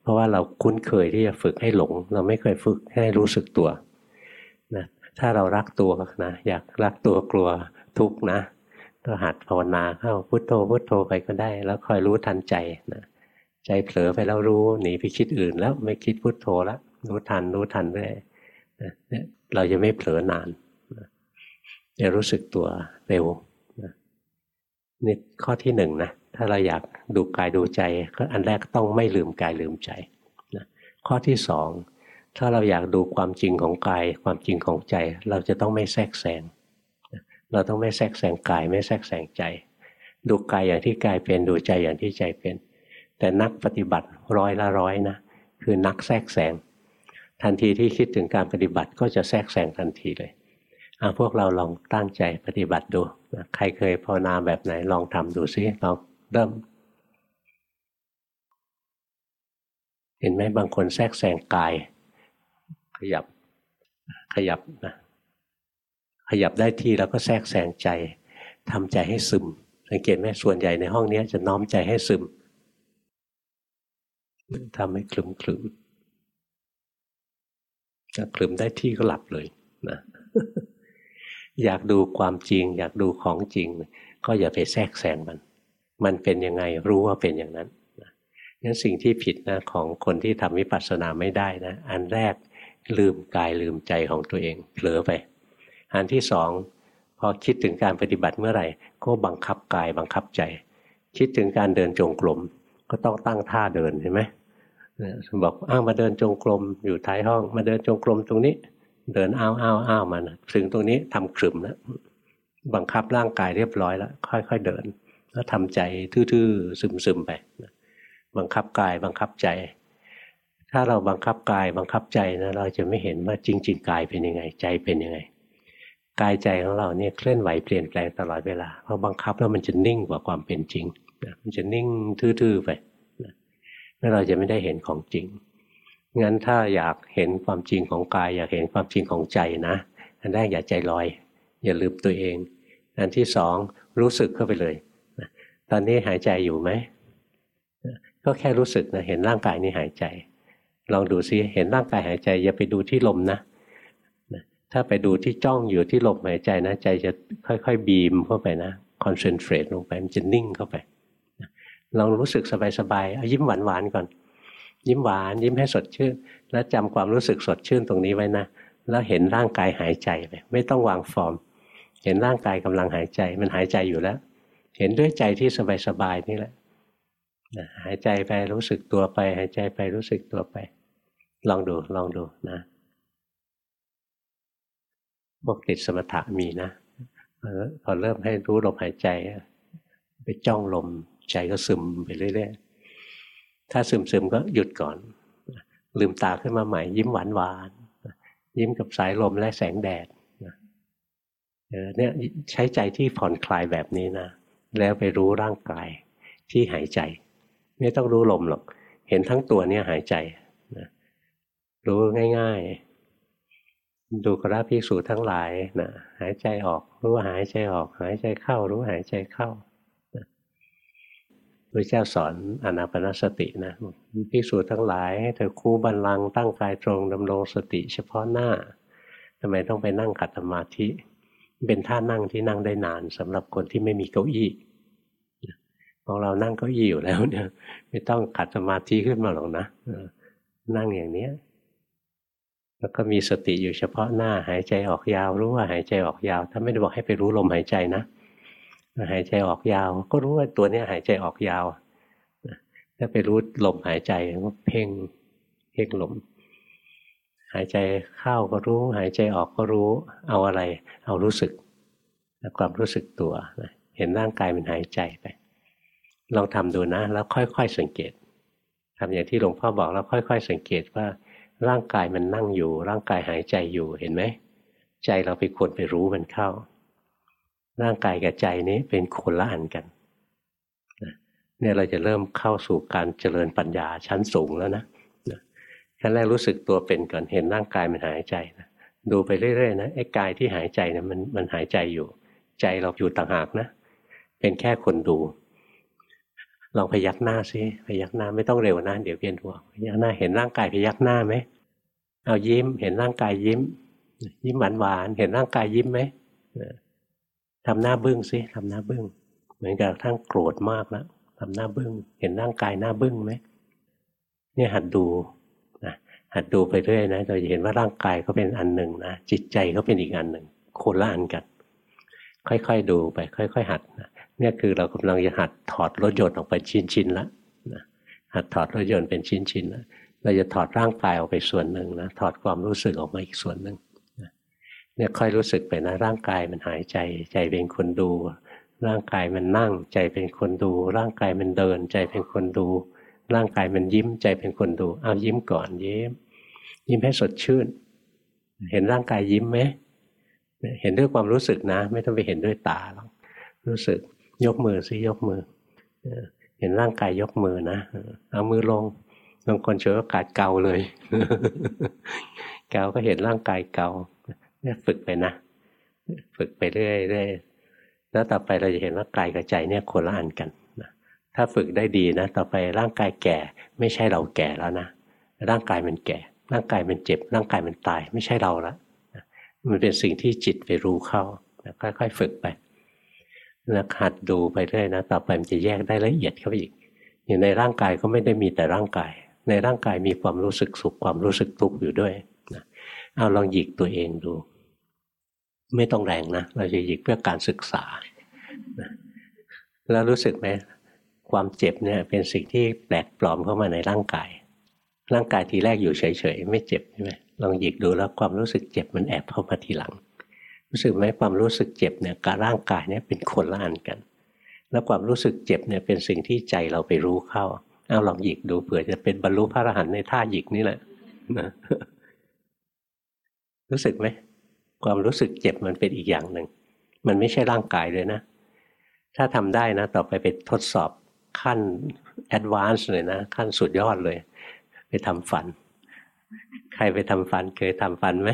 เพราะว่าเราคุ้นเคยที่จะฝึกให้หลง เราไม่เคยฝึกให้รู้สึกตัวนะถ้าเรารักตัวนะอยากรักตัวกลัวทุกนะก็หัดภาวนาเข้าพุโทโธพุโทโธไปก็ได้ แล้วคอยรู้ทันใจนะใจเผลอไปแล้วรู้หนีไปคิดอื่น แล้วไม่คิดพุโทโธแล้วรู้ทันรู้ทันเรื่ยเราจะไม่เผลอนานจะรู้สึกตัวเร็วนี่ข้อที่หนึ่งนะ ถ้าเราอยากดูกายดูใจก็อันแรกต้องไม่ลืมกายลืมใจนะข้อที่สองถ้าเราอยากดูความจริงของกายความจริงของใจ เราจะต้องไม่แทรกแซงเราต้องไม่แทรกแซงกายไม่แทรกแซงใจ ดูกายอย่างที่กายเป็นดูใจอย่างที่ใจเป็น แต่นักปฏิบัติร้อยละร้อยนะคือนักแทรกแซงทันทีที่คิดถึงการปฏิบัติก็จะแทรกแซงทันทีเลยพวกเราลองตั้งใจปฏิบัติดู ใครเคยภาวนาแบบไหนลองทำดูซิลอง เริ่ม เห็นไหมบางคนแทรกแซงกาย ขยับขยับนะขยับได้ที่แล้วก็แทรกแซงใจทำใจให้ซึม สังเกตไหมส่วนใหญ่ในห้องนี้จะน้อมใจให้ซึมทำให้คลุมคลุมถ้าคลุมได้ที่ก็หลับเลยนะอยากดูความจริง อยากดูของจริง ก็อย่าไปแทรกแซงมัน มันเป็นยังไงรู้ว่าเป็นอย่างนั้นงั้นสิ่งที่ผิดนะของคนที่ทำวิปัสสนาไม่ได้นะ อันแรกลืมกายลืมใจของตัวเองเผลอไป อันที่สองพอคิดถึงการปฏิบัติเมื่อไหร่ ก็บังคับกายบังคับใจ คิดถึงการเดินจงกรมก็ต้องตั้งท่าเดินเห็นไหมบอกอ้าวมาเดินจงกรมอยู่ท้ายห้องมาเดินจงกรมตรงนี้ เดินอ้าวอ้าวอ้าวมันถึงตรงนี้ทำขรึมแล้วบังคับร่างกายเรียบร้อยแล้วค่อย ๆเดิน แล้วทำใจทื่อๆซึมๆไปบังคับกายบังคับใจ ถ้าเราบังคับกายบังคับใจนะเราจะไม่เห็นว่าจริง ๆ กายเป็นยังไง ใจเป็นยังไง กายใจของเราเนี่ยเคลื่อนไหวเปลี่ยนแปลงตลอดเวลาพอบังคับแล้วมันจะนิ่งกว่าความเป็นจริงมันจะนิ่งทื่อๆไปแล้วเราจะไม่ได้เห็นของจริงงั้นถ้าอยากเห็นความจริงของกาย อยากเห็นความจริงของใจนะอันแรกอย่าใจลอย อย่าลืมตัวเอง อันที่สองรู้สึกเข้าไปเลย ตอนนี้หายใจอยู่ไหม ก็แค่รู้สึกนะเห็นร่างกายนี้หายใจ ลองดูซิเห็นร่างกายหายใจ อย่าไปดูที่ลมนะ ถ้าไปดูที่จ้องอยู่ที่ลมหายใจนะใจจะค่อยๆ บีมเข้าไปนะคอนเซนเทรตลงไปมันจะนิ่งเข้าไปลองรู้สึกสบายๆเอายิ้มหวานๆก่อน ยิ้มหวาน ยิ้มให้สดชื่น แล้วจำความรู้สึกสดชื่นตรงนี้ไว้นะแล้วเห็นร่างกายหายใจไปไม่ต้องวางฟอร์ม เห็นร่างกายกำลังหายใจ มันหายใจอยู่แล้ว เห็นด้วยใจที่สบายๆนี่แหละหายใจไปรู้สึกตัวไป หายใจไปรู้สึกตัวไป ลองดูลองดูนะพวกติดสมถะมีนะพอเริ่มให้รู้ลมหายใจ ไปจ้องลมใจก็ซึมไปเรื่อยๆถ้าซึมซึมก็หยุดก่อน ลืมตาขึ้นมาใหม่ ยิ้มหวานหวานยิ้มกับสายลมและแสงแดดเนี่ยใช้ใจที่ผ่อนคลายแบบนี้นะ แล้วไปรู้ร่างกายที่หายใจ ไม่ต้องรู้ลมหรอก เห็นทั้งตัวเนี่ยหายใจนะรู้ง่าย ๆ ดูกราภิกษุทั้งหลายนะหายใจออก รู้ว่าหายใจออก หายใจเข้า รู้หายใจเข้าพระเจ้าสอนอนาปนสตินะภิกษุทั้งหลายให้เธอคู่บันลังตั้งกายตรงดำรงสติเฉพาะหน้าทำไมต้องไปนั่งขัดสมาธิ เป็นท่านั่งที่นั่งได้นานสำหรับคนที่ไม่มีเก้าอี้ของเรานั่งเก้าอี้อยู่แล้วเนี่ย ไม่ต้องขัดสมาธิขึ้นมาหรอกนะนั่งอย่างเนี้ย แล้วก็มีสติอยู่เฉพาะหน้า หายใจออกยาวรู้ว่าหายใจออกยาว ถ้าไม่ได้บอกให้ไปรู้ลมหายใจนะหายใจออกยาว ก็รู้ว่าตัวเนี้ยหายใจออกยาวถ้าไปรู้ลมหายใจก็เพ่งเพ่งลม หายใจเข้าก็รู้ หายใจออกก็รู้ เอาอะไร เอารู้สึกความรู้สึกตัว เห็นร่างกายมันหายใจไป ลองทำดูนะ แล้วค่อยๆสังเกตทำอย่างที่หลวงพ่อบอกแล้วค่อย ๆ สังเกตว่า ร่างกายมันนั่งอยู่ ร่างกายหายใจอยู่เห็นไหมใจเราไปควรไปรู้มันเข้า ร่างกายกับใจนี้เป็นคนละอันกันเนี่ยเราจะเริ่มเข้าสู่การเจริญปัญญาชั้นสูงแล้วนะ ขั้นแรกรู้สึกตัวเป็นก่อนเห็นร่างกายมันหายใจนะดูไปเรื่อยๆนะไอ้กายที่หายใจนะมันมันหายใจอยู่ ใจเราอยู่ต่างหากนะ เป็นแค่คนดู ลองพยักหน้าซิพยักหน้าไม่ต้องเร็วนะเดี๋ยวเวียนหัวพยักหน้าเห็นร่างกายพยักหน้าไหมเอายิ้ม เห็นร่างกายยิ้ม ยิ้มหวานหวานเห็นร่างกายยิ้มไหมทำหน้าบึ้งสิทำหน้าบึ้งเหมือนกับทั้งโกรธมากแล้วทำหน้าบึ้งเห็นร่างกายหน้าบึ้งไหมเนี่ยหัดดู หัดดูไปเรื่อยนะเราจะเห็นว่าร่างกายก็เป็นอันหนึ่งนะจิตใจก็เป็นอีกอันหนึ่งโคนละอันกัน ค่อยๆดูไป ค่อย ๆ หัดนะเนี่ยคือเรากำลังจะหัดถอดรถยนต์ออกไปชิ้นๆแล้วนะหัดถอดรถยนต์เป็นชิ้นๆแล้วเราจะถอดร่างกายออกไปส่วนหนึ่งนะถอดความรู้สึกออกมาอีกส่วนหนึ่งเนี่ยค่อยรู้สึกไปนะร่างกายมันหายใจ ใจเป็นคนดู ร่างกายมันนั่ง ใจเป็นคนดู ร่างกายมันเดิน ใจเป็นคนดู ร่างกายมันยิ้มใจเป็นคนดูเอายิ้มก่อนยิ้ม ยิ้มให้สดชื่น เห็นร่างกายยิ้มไหมเห็นด้วยความรู้สึกนะ ไม่ต้องไปเห็นด้วยตาหรอกรู้สึกยกมือซิยกมือ เห็นร่างกายยกมือนะเอามือลงบางคนเฉยโอกาสเกาเลยเกาก็เห็นร่างกายเกาเนี่ยฝึกไปนะฝึกไปเรื่อยๆแล้วต่อไปเราจะเห็นว่ากายกับใจเนี่ยคนละอันกัน ถ้าฝึกได้ดีนะ ต่อไปร่างกายแก่ ไม่ใช่เราแก่แล้วนะ ร่างกายมันแก่ ร่างกายมันเจ็บ ร่างกายมันตาย ไม่ใช่เราละมันเป็นสิ่งที่จิตไปรู้เข้าค่อยๆฝึกไปนะหัดดูไปเรื่อยนะ ต่อไปมันจะแยกได้ละเอียดเข้าไปอีก อย่างในร่างกายก็ไม่ได้มีแต่ร่างกาย ในร่างกายมีความรู้สึกสุขความรู้สึกทุกข์อยู่ด้วยนะเอาลองหยิกตัวเองดู ไม่ต้องแรงนะ เราจะหยิกเพื่อการศึกษา แล้วรู้สึกไหม ความเจ็บเนี่ยเป็นสิ่งที่แปลกปลอมเข้ามาในร่างกาย ร่างกายทีแรกอยู่เฉยๆไม่เจ็บใช่ไหมลองหยิกดูแล้วความรู้สึกเจ็บมันแอบเข้ามาทีหลัง รู้สึกไหมความรู้สึกเจ็บเนี่ยกับร่างกายเนี่ยเป็นคนละอันกัน แล้วความรู้สึกเจ็บเนี่ยเป็นสิ่งที่ใจเราไปรู้เข้าเอาลองหยิกดูเผื่อจะเป็นบรรลุพระอรหันต์ในท่าหยิกนี่แหละนะรู้สึกไหมความรู้สึกเจ็บมันเป็นอีกอย่างหนึ่งมันไม่ใช่ร่างกายเลยนะ ถ้าทำได้นะ ต่อไปไปทดสอบ ขั้น advance เลยนะ ขั้นสุดยอดเลย ไปทำฟัน ใครไปทำฟันเคยทำฟันไหม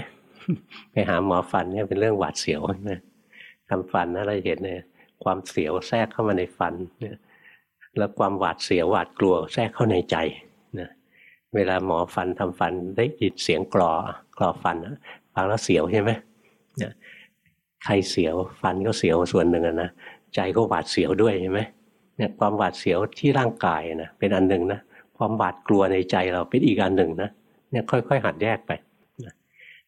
ไปหาหมอฟันเนี่ยเป็นเรื่องหวาดเสียวนะทำฟันนะเราเห็นเนี่ยความเสียวแทรกเข้ามาในฟันเนี่ยแล้วความหวาดเสียวหวาดกลัวแทรกเข้าในใจนะเวลาหมอฟันทำฟันได้ยินเสียงกรอกรอฟันฟังแล้วเสียวใช่ไหมเนี่ยใครเสียวฟันก็เสียวส่วนหนึ่งนะใจก็หวาดเสียวด้วยใช่ไหม เนี่ยความหวาดเสียวที่ร่างกายนะเป็นอันหนึ่งนะความหวาดกลัวในใจเราเป็นอีกอันหนึ่งนะเนี่ยค่อย ๆ หัดแยกไป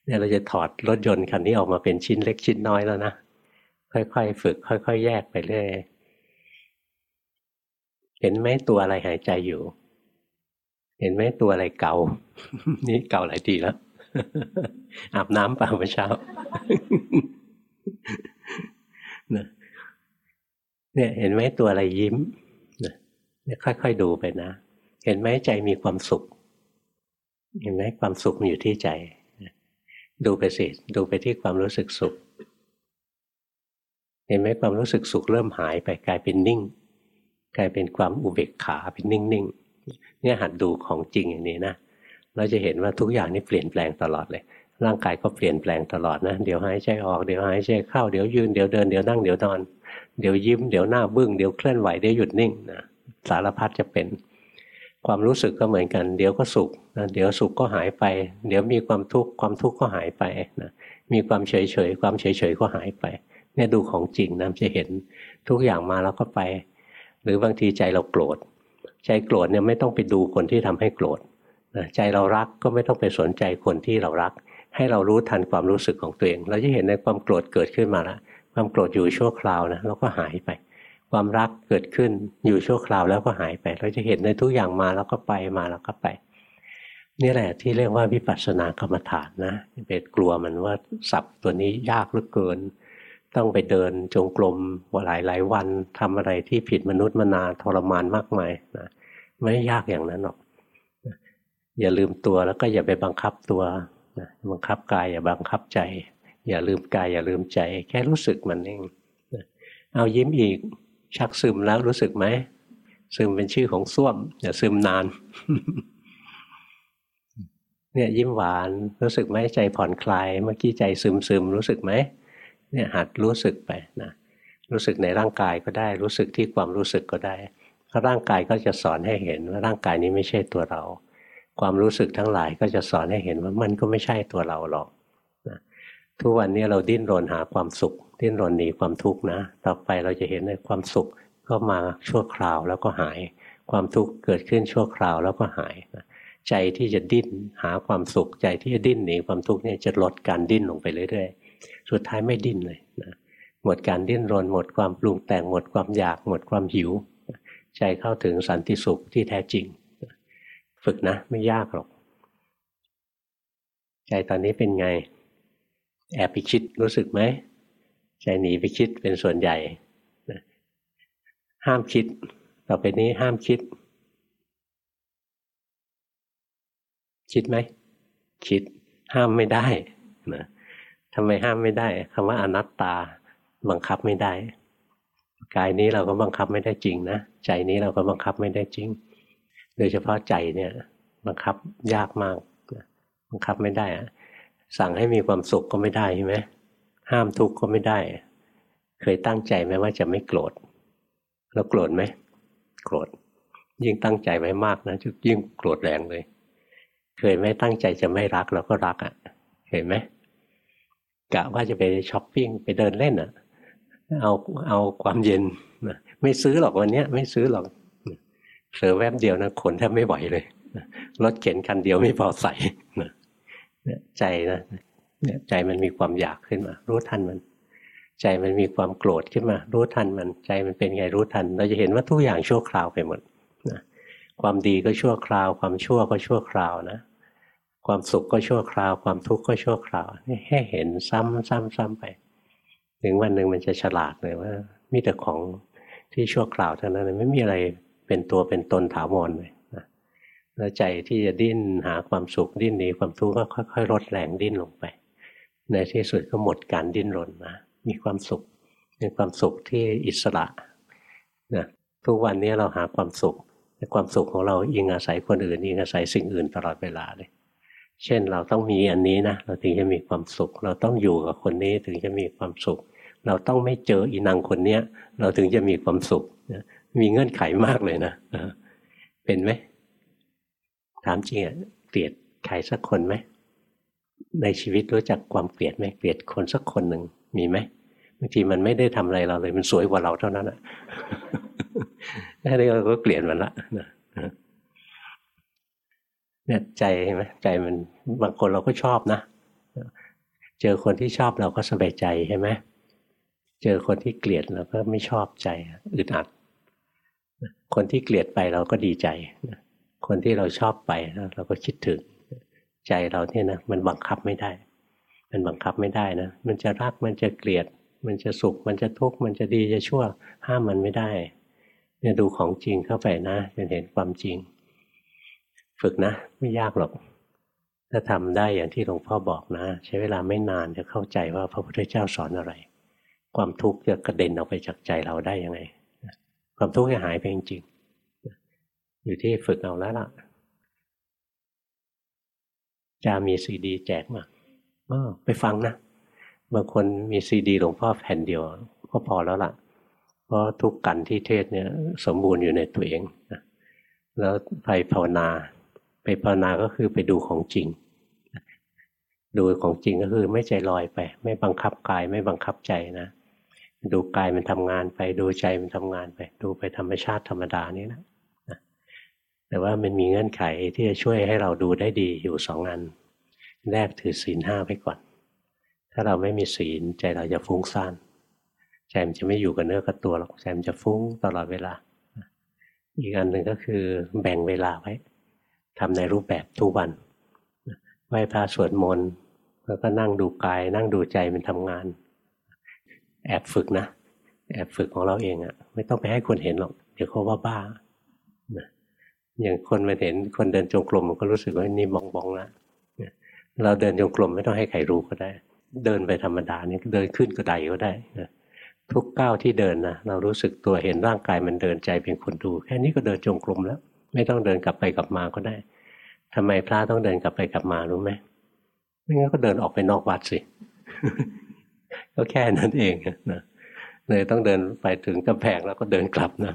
เนี่ยเราจะถอดรถยนต์คันนี้ออกมาเป็นชิ้นเล็กชิ้นน้อยแล้วนะค่อยๆฝึก ค่อย ๆ แยกไปเรื่อยเห็นไหมตัวอะไรหายใจอยู่ เห็นไหมตัวอะไรเก่า นี่เก่าหลายทีแล้ว อาบน้ำเปล่าเมื่อเช้า เนี่ยเห็นไหมตัวอะไรยิ้มเนี่ยค่อย ๆ ดูไปนะ เห็นไหมใจมีความสุข เห็นไหมความสุขมันอยู่ที่ใจ ดูไปสิ ดูไปที่ความรู้สึกสุข เห็นไหมความรู้สึกสุขเริ่มหายไปกลายเป็นนิ่ง กลายเป็นความอุเบกขาเป็นนิ่งๆเนี่ยหัดดูของจริงอย่างนี้นะเราจะเห็นว่าทุกอย่างนี่เปลี่ยนแปลงตลอดเลย ร่างกายก็เปลี่ยนแปลงตลอดนะ เดี๋ยวหายใจออก เดี๋ยวหายใจเข้า เดี๋ยวยืน เดี๋ยวเดิน เดี๋ยวนั่ง เดี๋ยวนอน เดี๋ยวยิ้มเดี๋ยวหน้าบึ้งเดี๋ยวเคลื่อนไหวเดี๋ยวหยุดนิ่งนะสารพัดจะเป็น ความรู้สึกก็เหมือนกัน เดี๋ยวก็สุขนะเดี๋ยวสุขก็หายไป เดี๋ยวมีความทุกข์ความทุกข์ก็หายไปนะมีความเฉยเฉยความเฉยเฉยก็หายไป เนี่ยดูของจริงนะจะเห็นทุกอย่างมาแล้วก็ไป หรือบางทีใจเราโกรธใจโกรธเนี่ยไม่ต้องไปดูคนที่ทำให้โกรธนะใจเรารักก็ไม่ต้องไปสนใจคนที่เรารัก ให้เรารู้ทันความรู้สึกของตัวเอง เราจะเห็นในความโกรธเกิดขึ้นมาแล้ว ความโกรธอยู่ชั่วคราวนะแล้วก็หายไป ความรักเกิดขึ้นอยู่ชั่วคราวแล้วก็หายไป เราจะเห็นในทุกอย่างมาแล้วก็ไปมาแล้วก็ไป นี่แหละที่เรียกว่าวิปัสสนากรรมฐานนะเป็นกลัวมันว่าสับตัวนี้ยากเหลือเกิน ต้องไปเดินจงกรมหลายหลายวันทำอะไรที่ผิดมนุษย์มนาทรมานมากมายนะไม่ยากอย่างนั้นหรอกอย่าลืมตัวแล้วก็อย่าไปบังคับตัวบังคับกายอย่าบังคับใจ อย่าลืมกายอย่าลืมใจ แค่รู้สึกมันเองเอายิ้มอีกชักซึมแล้วรู้สึกไหมซึมเป็นชื่อของส้วมอย่าซึมนาน เนี่ยยิ้มหวานรู้สึกไหมใจผ่อนคลาย เมื่อกี้ใจซึมซึมรู้สึกไหมเนี่ยหัดรู้สึกไปนะรู้สึกในร่างกายก็ได้ รู้สึกที่ความรู้สึกก็ได้เพราะร่างกายก็จะสอนให้เห็นว่าร่างกายนี้ไม่ใช่ตัวเรา ความรู้สึกทั้งหลายก็จะสอนให้เห็นว่ามันก็ไม่ใช่ตัวเราหรอก ทุกวันนี้เราดิ้นรนหาความสุข ดิ้นรนหนีความทุกข์นะ ต่อไปเราจะเห็นในความสุขก็มาชั่วคราวแล้วก็หาย ความทุกข์เกิดขึ้นชั่วคราวแล้วก็หายนะใจที่จะดิ้นหาความสุข ใจที่จะดิ้นหนีความทุกข์เนี่ยจะลดการดิ้นลงไปเรื่อยๆ สุดท้ายไม่ดิ้นเลยนะหมดการดิ้นรนหมดความปรุงแต่งหมดความอยากหมดความหิว ใจเข้าถึงสันติสุขที่แท้จริง ฝึกนะ ไม่ยากหรอก ใจตอนนี้เป็นไง แอบไปคิดรู้สึกไหมใจหนีไปคิดเป็นส่วนใหญ่ห้ามคิด ต่อไปนี้ห้ามคิด คิดไหม คิด ห้ามไม่ได้นะทำไมห้ามไม่ได้คำว่าอนัตตาบังคับไม่ได้ กายนี้เราก็บังคับไม่ได้จริงนะ ใจนี้เราก็บังคับไม่ได้จริง โดยเฉพาะใจเนี่ย บังคับยากมาก บังคับไม่ได้อะ สั่งให้มีความสุขก็ไม่ได้ใช่ไหมห้ามทุกข์ก็ไม่ได้ เคยตั้งใจไหมว่าจะไม่โกรธแล้วโกรธไหมโกรธยิ่งตั้งใจไว้มากนะจะยิ่งโกรธแรงเลย เคยไม่ตั้งใจจะไม่รักเราก็รักอะ่ะ เห็นไหมกะว่าจะไปช้อปปิ้งไปเดินเล่นอะ่ะเอาเอาความเย็นนะไม่ซื้อหรอกวันนี้ไม่ซื้อหรอกเผลอแวบเดียวนะขนแทบไม่ไหวเลยรถเข็นคันเดียวไม่พอใส่ ใจนะเนี่ยใจมันมีความอยากขึ้นมา รู้ทันมัน ใจมันมีความโกรธขึ้นมา รู้ทันมัน ใจมันเป็นไงรู้ทัน เราจะเห็นว่าทุกอย่างชั่วคราวไปหมดนะความดีก็ชั่วคราว ความชั่วก็ชั่วคราวนะความสุขก็ชั่วคราว ความทุกข์ก็ชั่วคราวให้เห็นซ้ำซ้ำซ้ำไป ถึงวันหนึ่งมันจะฉลาดเลยว่า มีแต่ของที่ชั่วคราวเท่านั้นไม่มีอะไรเป็นตัวเป็นตนถาวรเลยนะ แล้วใจที่จะดิ้นหาความสุขดิ้นหนีความทุกข์ก็ค่อยๆลดแรงดิ้นลงไป ในที่สุดก็หมดการดิ้นรนนะมีความสุขมีความสุขที่อิสระนะทุกวันนี้เราหาความสุขแต่ความสุขของเราอิงอาศัยคนอื่นอิงอาศัยสิ่งอื่นตลอดเวลาเลยเช่นเราต้องมีอันนี้นะเราถึงจะมีความสุข เราต้องอยู่กับคนนี้ถึงจะมีความสุข เราต้องไม่เจออีนางคนเนี้ย เราถึงจะมีความสุขมีเงื่อนไขมากเลยนะเป็นไหม ถามจริงอะเกลียดใครสักคนไหมในชีวิตรู้จักความเกลียดไหมเกลียดคนสักคนหนึ่งมีไหมบางทีมันไม่ได้ทำอะไรเราเลยมันสวยกว่าเราเท่านั้นอะแค่นี้เราก็เกลียดมันละเนี่ยใจใช่ไหมใจมันบางคนเราก็ชอบนะ เจอคนที่ชอบเราก็สบายใจใช่ไหมเจอคนที่เกลียดเราก็ไม่ชอบใจอึดอัดคนที่เกลียดไปเราก็ดีใจ คนที่เราชอบไปเราก็คิดถึงใจเราเนี่ยนะมันบังคับไม่ได้ มันบังคับไม่ได้นะมันจะรักมันจะเกลียด มันจะสุข มันจะทุกข์มันจะดีจะชั่ว ห้ามมันไม่ได้ เนี่ยดูของจริงเข้าไปนะจะเห็นความจริง ฝึกนะ ไม่ยากหรอก ถ้าทำได้อย่างที่หลวงพ่อบอกนะ ใช้เวลาไม่นานจะเข้าใจว่าพระพุทธเจ้าสอนอะไร ความทุกข์จะกระเด็นออกไปจากใจเราได้ยังไง ความทุกข์จะหายไปจริงๆ อยู่ที่ฝึกเอาแล้วล่ะจะมีซีดีแจกมาออไปฟังนะ บางคนมีซีดีหลวงพ่อแผ่นเดียว ก็พอแล้วล่ะ เพราะทุกกันที่เทศเนี่ยสมบูรณ์อยู่ในตัวเอง แล้วไปภาวนา ไปภาวนาก็คือไปดูของจริง ดูของจริงก็คือไม่ใจลอยไป ไม่บังคับกายไม่บังคับใจนะ ดูกายมันทำงานไป ดูใจมันทำงานไป ดูไปธรรมชาติธรรมดานี้นะ แต่ว่ามันมีเงื่อนไขที่จะช่วยให้เราดูได้ดีอยู่สองอัน แรกถือศีลห้าไปก่อน ถ้าเราไม่มีศีลใจเราจะฟุ้งซ่านใจมันจะไม่อยู่กับเนื้อกับตัวหรอกใจมันจะฟุ้งตลอดเวลา อีกอันหนึ่งก็คือแบ่งเวลาไว้ทำในรูปแบบทุกวันไหว้พระสวดมนต์แล้วก็นั่งดูกาย นั่งดูใจมันทำงาน แอบฝึกนะ แอบฝึกของเราเองอะไม่ต้องไปให้คนเห็นหรอก เดี๋ยวเขาว่าบ้า อย่างคนมาเห็นคนเดินจงกรมมันก็รู้สึกว่านี่บองบองละเราเดินจงกรมไม่ต้องให้ใครรู้ก็ได้ เดินไปธรรมดานี่เดินขึ้นก็ได้ก็ได้นะทุกก้าวที่เดินนะเรารู้สึกตัวเห็นร่างกายมันเดินใจเป็นคนดู แค่นี้ก็เดินจงกรมแล้ว ไม่ต้องเดินกลับไปกลับมาก็ได้ทำไมพระต้องเดินกลับไปกลับมารู้ไหมไม่งั้นก็เดินออกไปนอกวัดสิก็แค่นั้นเองนะเลยต้องเดินไปถึงกำแพงแล้วก็เดินกลับนะ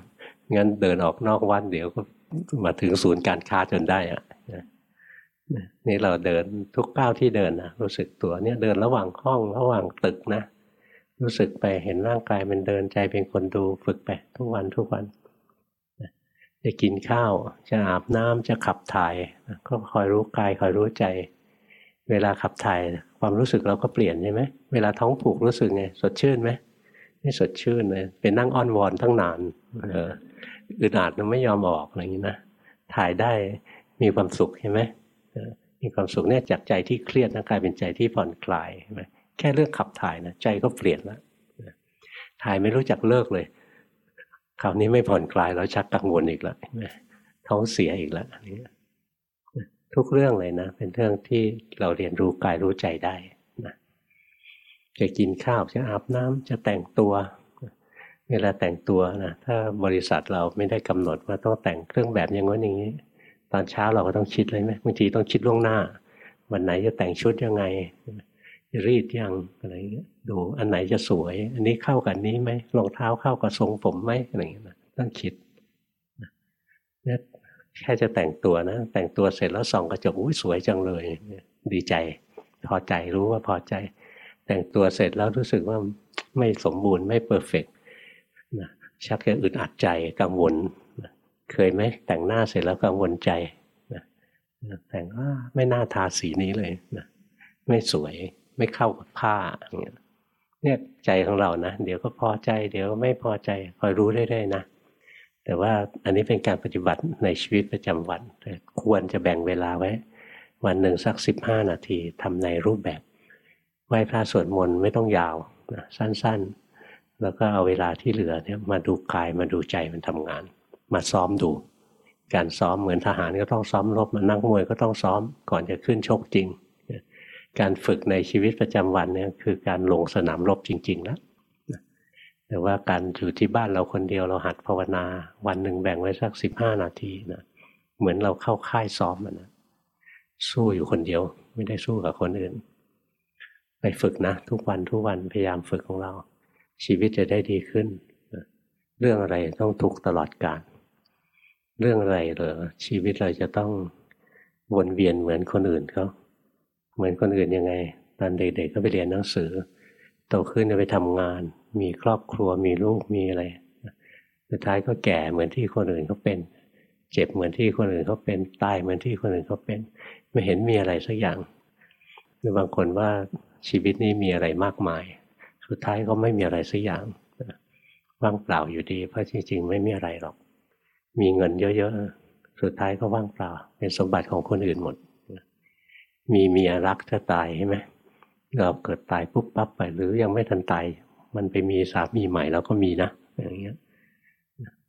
งั้นเดินออกนอกวัดเดี๋ยวก็ มาถึงศูนย์การค้าจนได้อะนี่เราเดินทุกก้าวที่เดินนะรู้สึกตัวเนี่ยเดินระหว่างห้องระหว่างตึกนะ รู้สึกไปเห็นร่างกายมันเดินใจเป็นคนดูฝึกไปทุกวันทุกวันจะกินข้าวจะอาบน้ำจะขับถ่ายก็คอยรู้กายคอยรู้ใจ เวลาขับถ่ายความรู้สึกเราก็เปลี่ยนใช่ไหมเวลาท้องผูกรู้สึกไงสดชื่นไหมไม่สดชื่นเลยเป็นนั่งอ้อนวอนทั้งนานเออ อึดอัดมันไม่ยอมออกอะไรอย่างนี้นะถ่ายได้มีความสุขใช่ไหมมีความสุขเนี่ยจากใจที่เครียดนะกลายเป็นใจที่ผ่อนคลายใช่ไหมแค่เรื่องขับถ่ายนะใจก็เปลี่ยนแล้วถ่ายไม่รู้จักเลิกเลยคราวนี้ไม่ผ่อนคลายแล้วชักกังวลอีกแล้วท้องเสียอีกแล้วทุกเรื่องเลยนะ เป็นเรื่องที่เราเรียนรู้กายรู้ใจได้นะจะกินข้าวจะอาบน้ำจะแต่งตัว เวลาแต่งตัวนะถ้าบริษัทเราไม่ได้กำหนดว่าต้องแต่งเครื่องแบบอย่างนี้อย่างนี้ ตอนเช้าเราก็ต้องคิดเลยไหมบางทีต้องคิดล่วงหน้า วันไหนจะแต่งชุดยังไงจะรีดยังอะไรเงี้ยดูอันไหนจะสวย อันนี้เข้ากับนี้ไหมรองเท้าเข้ากับทรงผมไหมอะไรเงี้ยนะต้องคิดเนี่ยแค่จะแต่งตัวนะ แต่งตัวเสร็จแล้วส่องกระจกอุ้ยสวยจังเลย ดีใจ พอใจรู้ว่าพอใจ แต่งตัวเสร็จแล้วรู้สึกว่าไม่สมบูรณ์ไม่เพอร์เฟก ชักจะอึดอัดใจกังวลเคยไหมแต่งหน้าเสร็จแล้วกังวลใจนะแต่งว่าไม่น่าทาสีนี้เลยนะไม่สวยไม่เข้ากับผ้าเนี่ยเนี่ยใจของเรานะเดี๋ยวก็พอใจ เดี๋ยวไม่พอใจคอยรู้เรื่อยๆนะแต่ว่าอันนี้เป็นการปฏิบัติในชีวิตประจำวันควรจะแบ่งเวลาไว้ วันหนึ่งสักสิบห้านาทีทำในรูปแบบไหว้พระสวดมนต์ไม่ต้องยาวนะสั้นๆ แล้วก็เอาเวลาที่เหลือเนี่ยมาดูกายมาดูใจมันทำงาน มาซ้อมดู การซ้อมเหมือนทหารก็ต้องซ้อมรบมานั่งมวยก็ต้องซ้อมก่อนจะขึ้นชกจริง การฝึกในชีวิตประจำวันเนี่ยคือการลงสนามรบจริงๆแล้วแต่ว่าการอยู่ที่บ้านเราคนเดียวเราหัดภาวนา วันหนึ่งแบ่งไว้สักสิบห้านาทีนะเหมือนเราเข้าค่ายซ้อมนะสู้อยู่คนเดียว ไม่ได้สู้กับคนอื่น ไปฝึกนะ ทุกวันทุกวันพยายามฝึกของเรา ชีวิตจะได้ดีขึ้น เรื่องอะไรต้องทุกตลอดกาลเรื่องอะไรเหรอชีวิตเราจะต้องวนเวียนเหมือนคนอื่นเขาเหมือนคนอื่นยังไง ตอนเด็กๆก็ไปเรียนหนังสือโตขึ้นไปทำงาน มีครอบครัวมีลูกมีอะไรสุดท้ายก็แก่เหมือนที่คนอื่นเขาเป็น เจ็บเหมือนที่คนอื่นเขาเป็นตายเหมือนที่คนอื่นเขาเป็น ไม่เห็นมีอะไรสักอย่างหรือบางคนว่าชีวิตนี้มีอะไรมากมาย สุดท้ายก็ไม่มีอะไรสักอย่างว่างเปล่าอยู่ดี เพราะจริงๆ ไม่มีอะไรหรอก มีเงินเยอะๆ สุดท้ายก็ว่างเปล่า เป็นสมบัติของคนอื่นหมด มีเมียรักจะตายใช่ไหมเราเกิดตายปุ๊บปั๊บไป หรือยังไม่ทันตาย มันไปมีสามีใหม่แล้วก็มีนะอย่างเงี้ย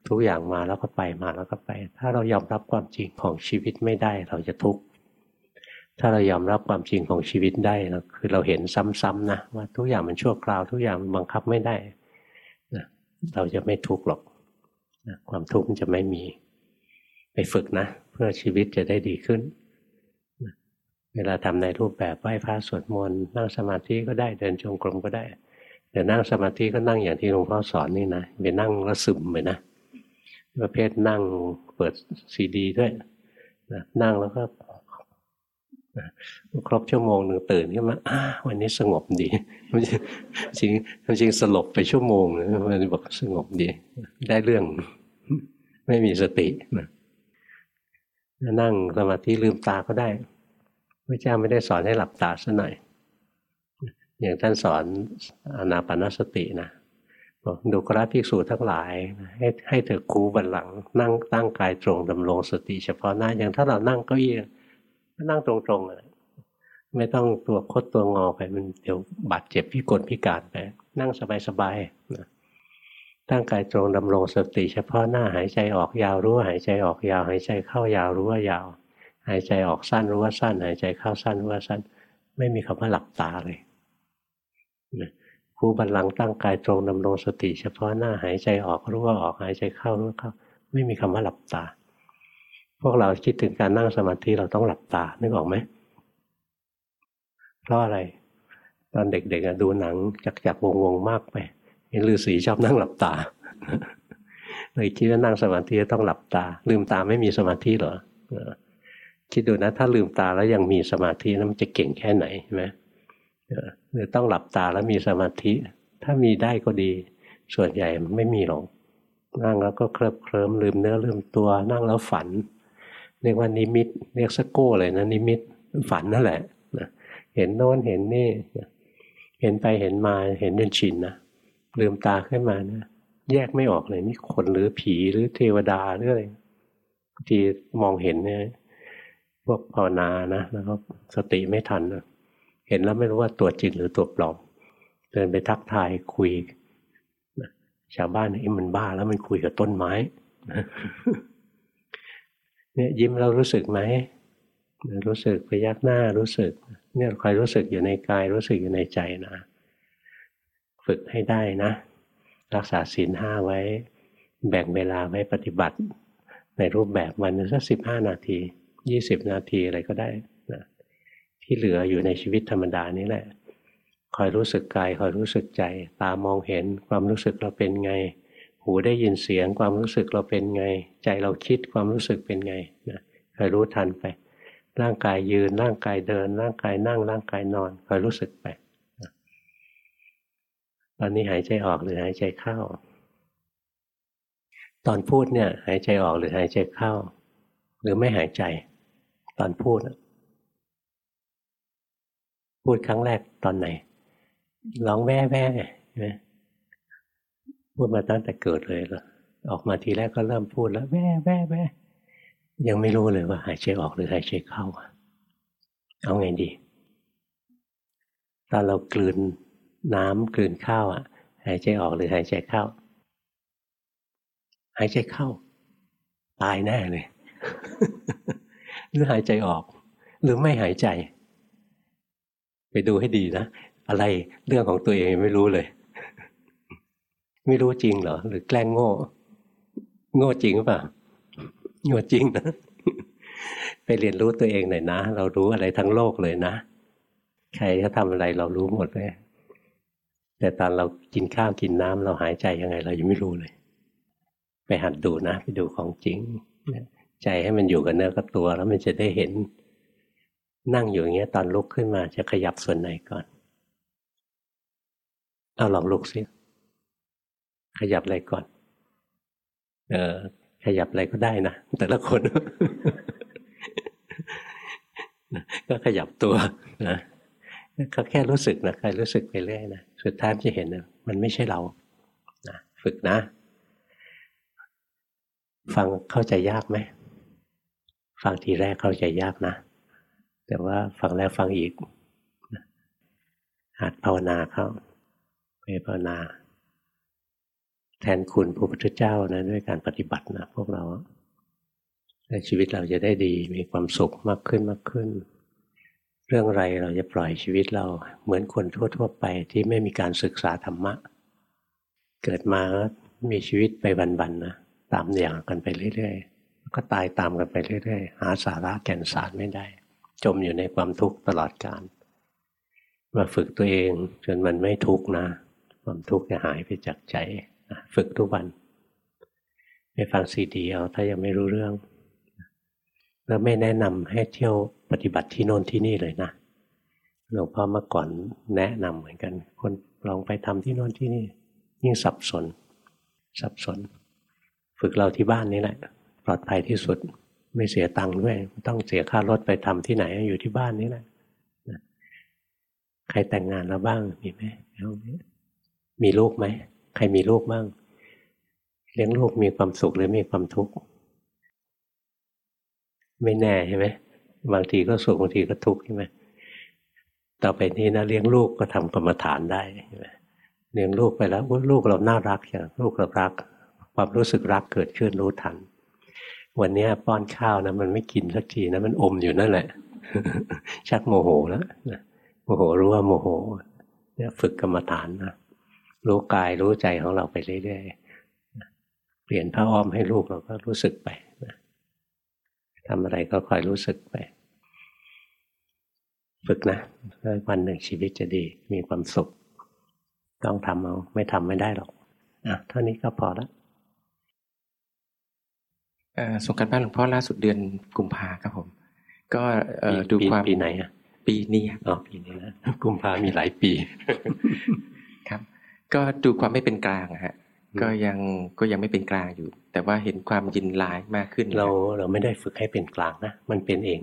ทุกอย่างมาแล้วก็ไปมาแล้วก็ไป ถ้าเรายอมรับความจริงของชีวิตไม่ได้เราจะทุกข์ ถ้าเรายอมรับความจริงของชีวิตได้คือเราเห็นซ้ำๆนะว่าทุกอย่างมันชั่วคราว ทุกอย่างมันบังคับไม่ได้เราจะไม่ทุกข์หรอกนะความทุกข์มันจะไม่มีไปฝึกนะ เพื่อชีวิตจะได้ดีขึ้นเวลาทำในรูปแบบไหว้พระสวดมนต์นั่งสมาธิก็ได้เดินจงกรมก็ได้แต่นั่งสมาธิก็นั่งอย่างที่หลวงพ่อสอนนี่นะไปนั่งแล้วซึมไปนะประเภทนั่งเปิดซีดีด้วยนะนั่งแล้วก็ ครบชั่วโมงหนึ่งตื่นขึ้นมาวันนี้สงบดีจริงจริงสลบไปชั่วโมงมันบอกสงบดี ได้เรื่อง ไม่มีสตินะนั่งสมาธิลืมตาก็ได้พระเจ้าไม่ได้สอนให้หลับตาซะหน่อย อย่างท่านสอนอนาปนสตินะบอกดูกราภิกษุทั้งหลาย ให้ให้เธอคูบันหลัง นั่งตั้งกายตรงดำรงสติ เฉพาะหน้าอย่างถ้าเรานั่งเก้าอี้ นั่งตรงๆเลยไม่ต้องตัวคดตัวงอไปมันเดี๋ยวบาดเจ็บพิกลพิการไปนั่งสบายๆนะตั้งกายตรงดำรงสติ เฉพาะหน้าหายใจออกยาวรู้ว่าหายใจออกยาว หายใจเข้ายาวรู้ว่ายาว หายใจออกสั้นรู้ว่าสั้น หายใจเข้าสั้นรู้ว่าสั้น ไม่มีคำว่าหลับตาเลยครูบัลลังตั้งกายตรงดำรงสติ เฉพาะหน้าหายใจออกรู้ว่าออกหายใจเข้ารู้ว่าเข้า ไม่มีคำว่าหลับตา พวกเราคิดถึงการนั่งสมาธิเราต้องหลับตานึกออกไหมเพราะอะไร ตอนเด็กๆดูหนังจักจักวงวงมากไปเห็นฤาษีชอบนั่งหลับตาเลยคิดว่านั่งสมาธิต้องหลับตา ลืมตาไม่มีสมาธิเหรอคิดดูนะ ถ้าลืมตาแล้วยังมีสมาธินั้นมันจะเก่งแค่ไหนใช่ไหมหรือต้องหลับตาแล้วมีสมาธิ ถ้ามีได้ก็ดี ส่วนใหญ่ไม่มีหรอกนั่งแล้วก็เคลิบเคลิ้มลืมเนื้อลืมตัวนั่งแล้วฝัน เรียกว่านิมิต เรียกสกโก้เลยนะนิมิตฝันนั่นแหละนะเห็นโน้นเห็นนี่เห็นไปเห็นมาเห็นจนชินนะลืมตาขึ้นมานะแยกไม่ออกเลยนี่คนหรือผีหรือเทวดาหรืออะไรที่มองเห็นเนี่ยพวกภาวนานะแล้วก็สติไม่ทันนะเห็นแล้วไม่รู้ว่าตัวจริงหรือตัวปลอมเดินไปทักทายคุยชาวบ้านไอ้มันบ้าแล้วมันคุยกับต้นไม้ เนี่ยยิ้มเรารู้สึกไหมรู้สึกพยักหน้ารู้สึก เนี่ยคอยรู้สึกอยู่ในกายรู้สึกอยู่ในใจนะ ฝึกให้ได้นะ รักษาศีลห้าไว้ แบ่งเวลาไว้ปฏิบัติ ในรูปแบบวันนึงสักสิบห้านาทียี่สิบนาทีอะไรก็ได้นะที่เหลืออยู่ในชีวิตธรรมดานี้แหละ คอยรู้สึกกายคอยรู้สึกใจ ตามองเห็นความรู้สึกเราเป็นไง หูได้ยินเสียงความรู้สึกเราเป็นไง ใจเราคิดความรู้สึกเป็นไงนะคอยรู้ทันไป ร่างกายยืนร่างกายเดิน ร่างกายนั่งร่างกายนอนคอยรู้สึกไปตอนนี้หายใจออกหรือหายใจเข้า ตอนพูดเนี่ย หายใจออกหรือหายใจเข้า หรือไม่หายใจ ตอนพูด พูดครั้งแรกตอนไหนร้องแว่แว่ไง พูดมาตั้งแต่เกิดเลยละออกมาทีแรกก็เริ่มพูดแล้วแว่แว่แว่ยังไม่รู้เลยว่าหายใจออกหรือหายใจเข้าเอาไงดี ตอนเรากลืนน้ำกลืนข้าวอะ หายใจออกหรือหายใจเข้า หายใจเข้า ตายแน่เลยหรือหายใจออก หรือไม่หายใจ ไปดูให้ดีนะ อะไรเรื่องของตัวเองไม่รู้เลย ไม่รู้จริงเหรอ หรือแกล้งโง่ โง่จริงหรือเปล่าโง่จริงนะไปเรียนรู้ตัวเองหน่อยนะ เรารู้อะไรทั้งโลกเลยนะ ใครเขาทำอะไรเรารู้หมดเลยแต่ตอนเรากินข้าวกินน้ำเราหายใจยังไง เรายังไม่รู้เลย ไปหัดดูนะไปดูของจริง ใจให้มันอยู่กับเนื้อกับตัว แล้วมันจะได้เห็น นั่งอยู่อย่างเงี้ย ตอนลุกขึ้นมาจะขยับส่วนไหนก่อน เอาลองลุกซิ ขยับอะไรก่อน เออขยับอะไรก็ได้นะแต่ละคนก็ขยับตัวนะก็แค่รู้สึกนะใครรู้สึกไปเรื่อยนะสุดท้ายจะเห็นนะมันไม่ใช่เรานะฝึกนะ ฟังเข้าใจยากไหมฟังทีแรกเข้าใจยากนะ แต่ว่าฟังแล้วฟังอีกหัดภาวนาเข้าไปภาวนา แทนคุณพระพุทธเจ้านะด้วยการปฏิบัตินะพวกเราชีวิตเราจะได้ดีมีความสุขมากขึ้นมากขึ้น เรื่องไรเราจะปล่อยชีวิตเราเหมือนคนทั่ว ๆ ไปที่ไม่มีการศึกษาธรรมะ เกิดมามีชีวิตไปวันๆนะตามอย่างกันไปเรื่อยๆก็ตายตามกันไปเรื่อยๆ หาสาระแก่นสารไม่ได้ จมอยู่ในความทุกข์ตลอดกาลมาฝึกตัวเองจนมันไม่ทุกข์นะ ความทุกข์จะหายไปจากใจ ฝึกทุกวันไปฟังซีดีเอาถ้ายังไม่รู้เรื่อง แล้วไม่แนะนำให้เที่ยวปฏิบัติที่โน่นที่นี่เลยนะหลวงพ่อเมื่อก่อนแนะนำเหมือนกัน คนลองไปทำที่โน่นที่นี่ ยิ่งสับสน สับสน ฝึกเราที่บ้านนี่แหละ ปลอดภัยที่สุด ไม่เสียตังค์ด้วยต้องเสียค่ารถไปทำที่ไหนอยู่ที่บ้านนี่แหละใครแต่งงานแล้วบ้างมีไหมมีลูกไหม ใครมีลูกบ้างเลี้ยงลูกมีความสุขหรือมีความทุกข์ไม่แน่ใช่ไหมบางทีก็สุขบางทีก็ทุกข์ใช่ไหมต่อไปนี้นะเลี้ยงลูกก็ทำกรรมฐานได้ใช่ไหมเลี้ยงลูกไปแล้วลูกเราน่ารักอย่างลูกเรารัก ความรู้สึกรักเกิดขึ้นรู้ทัน วันนี้ป้อนข้าวนะมันไม่กินสักทีนะมันอมอยู่นั่นแหละ ชักโมโหแล้วโมโหรู้ว่าโมโหเนี่ยฝึกกรรมฐานนะ รู้กายรู้ใจของเราไปเรื่อยๆ เปลี่ยนผ้าอ้อมให้ลูกเราก็รู้สึกไปทำอะไรก็คอยรู้สึกไป ฝึกนะวันหนึ่งชีวิตจะดีมีความสุข ต้องทำเอาไม่ทำไม่ได้หรอกอะเท่านี้ก็พอแล้วส่งการบ้านหลวงพ่อล่าสุดเดือนกุมภาครับผม ก็ดูความปีไหนอะปีนี้อ๋อปีนี้นะกุมภามีหลายปีครับ ก็ดูความไม่เป็นกลางฮะก็ยังก็ยังไม่เป็นกลางอยู่ แต่ว่าเห็นความยินลายมากขึ้น เราเราไม่ได้ฝึกให้เป็นกลางนะมันเป็นเอง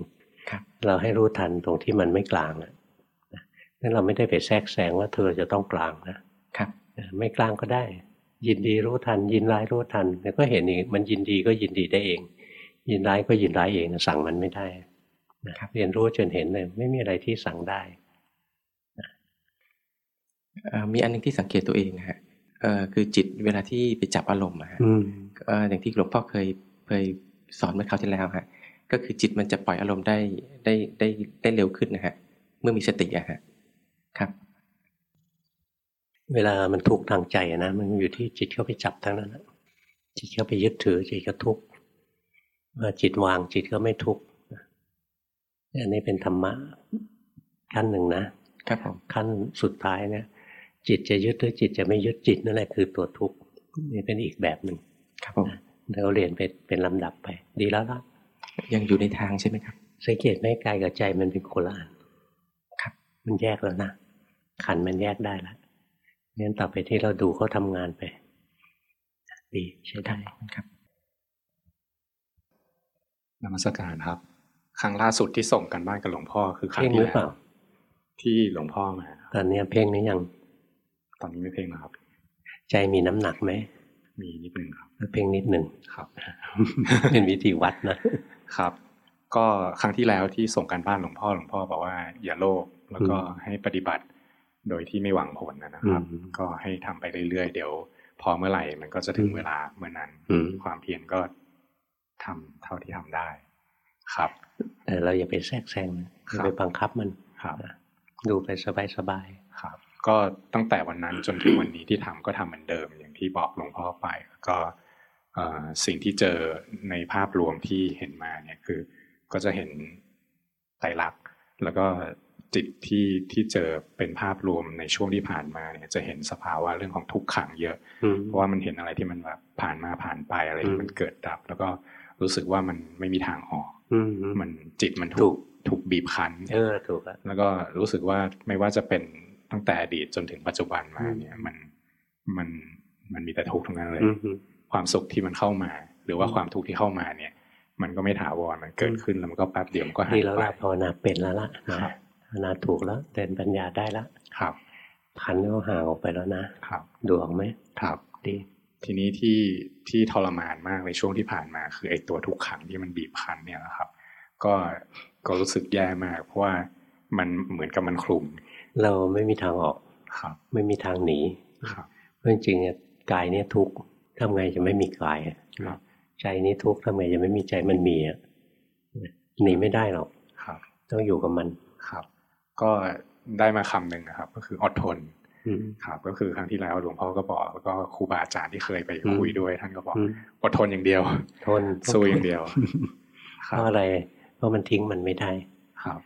ครับ เราให้รู้ทันตรงที่มันไม่กลางนะนั่นเราไม่ได้ไปแทรกแซงว่าเธอจะต้องกลางนะครับไม่กลางก็ได้ ยินดีรู้ทัน ยินร้ายรู้ทันแล้วก็เห็นอีกมันยินดีก็ยินดีได้เอง ยินร้ายก็ยินร้ายเองสั่งมันไม่ได้นะครับเรียนรู้จนเห็นเลยไม่มีอะไรที่สั่งได้ มีอันนึงที่สังเกตตัวเองนะฮะเออคือจิตเวลาที่ไปจับอารมณ์อะฮะอย่างที่หลวงพ่อเคยเคยสอนเมื่อคราวที่แล้วฮะก็คือจิตมันจะปล่อยอารมณ์ได้ได้ได้ได้เร็วขึ้นนะฮะเมื่อมีสติอะฮะครับ เวลามันทุกข์ทางใจนะมันอยู่ที่จิตเข้าไปจับทั้งนั้นจิตเข้าไปยึดถือจิตก็ทุกข์เมื่อจิตวางจิตก็ไม่ทุกข์อันนี้เป็นธรรมะขั้นหนึ่งนะครับผมขั้นสุดท้ายเนี่ย จิตจะยึดหรือจิตจะไม่ยึดจิตนั่นแหละคือตัวทุกข์นี่เป็นอีกแบบหนึ่งครับผมเราเรียนไปเป็นลำดับไป ดีแล้วล่ะยังอยู่ในทางใช่ไหมครับสังเกตไหมกายกับใจมันเป็นโคละอันครับ มันแยกแล้วนะขันมันแยกได้แล้วงั้นต่อไปที่เราดูเขาทางานไป ดีใช้ได้ครับนมัสการครับ ครั้งล่าสุดที่ส่งกันบ้านกับหลวงพ่อคือครั้งที่แล้วที่หลวงพ่อมาตอนนี้เพ่งนี้ยัง ตอนนี้ไม่เพ่งนะครับ ใจมีน้ำหนักไหมมีนิดนึงครับเพ่งนิดหนึ่งครับ เป็นวิธีวัดนะครับ ก็ครั้งที่แล้วที่ส่งการบ้านหลวงพ่อหลวงพ่อบอกว่าอย่าโลภแล้วก็ให้ปฏิบัติโดยที่ไม่หวังผลนะครับ ก็ให้ทำไปเรื่อยๆ เดี๋ยว พอเมื่อไหร่มันก็จะถึงเวลาเมื่อนั้นความเพียรก็ทำเท่าที่ทำได้ ครับแต่เราอย่าไปแทรกแซงอย่าไปบังคับมันครับดูไปสบายๆครับ ก็ตั้งแต่วันนั้นจนถึงวันนี้ที่ทำก็ทำเหมือนเดิม อย่างที่บอกหลวงพ่อไปก็สิ่งที่เจอในภาพรวมที่เห็นมาเนี่ยคือ ก็จะเห็นไตรลักษณ์แล้วก็จิตที่ที่เจอเป็นภาพรวมในช่วงที่ผ่านมาเนี่ยจะเห็นสภาวะเรื่องของทุกขังเยอะ เพราะว่ามันเห็นอะไรที่มันแบบผ่านมาผ่านไปอะไรที่มันเกิดดับ แล้วก็รู้สึกว่ามันไม่มีทางออกมันจิตมันถูกถูกบีบคั้นเออถูกแล้วก็รู้สึกว่าไม่ว่าจะเป็น ตั้งแต่อดีตจนถึงปัจจุบันมาเนี่ย มันมันมันมีแต่ทุกข์ทั้งนั้นเลยพความสุขที่มันเข้ามา หรือว่าความทุกข์ที่เข้ามาเนี่ย มันก็ไม่ถาวรมันเกิดขึ้นแล้วมันก็แป๊บเดียวมันก็หายไปแล้วภาวนาเป็นแล้วล่ะภาวนาถูกแล้วเดินปัญญาได้แล้วครับพันก็ห่างออกไปแล้วนะครับดูออกไหมครับดีทีนี้ที่ที่ทรมานมากในช่วงที่ผ่านมา คือไอ้ตัวทุกขังที่มันบีบคั้นเนี่ยนะครับ ก็ก็รู้สึกแย่มาก เพราะว่ามันเหมือนกับมันคลุม เราไม่มีทางออกครับไม่มีทางหนีครับเพราะจริงๆกายเนี่ยทุกข์ทำไงจะไม่มีกายครับใจนี้ทุกข์ทำไงจะไม่มีใจมันมีอะหนีไม่ได้หรอกครับ ต้องอยู่กับมันครับ ก็ได้มาคำหนึ่งนะครับ ก็คืออดทนครับ ก็คือครั้งที่แล้วหลวงพ่อก็บอกแล้วก็ครูบาอาจารย์ที่เคยไปคุยด้วย ท่านก็บอกอดทนอย่างเดียว ทนสู้อย่างเดียวเพราะอะไรเพราะมันทิ้งมันไม่ได้ครับ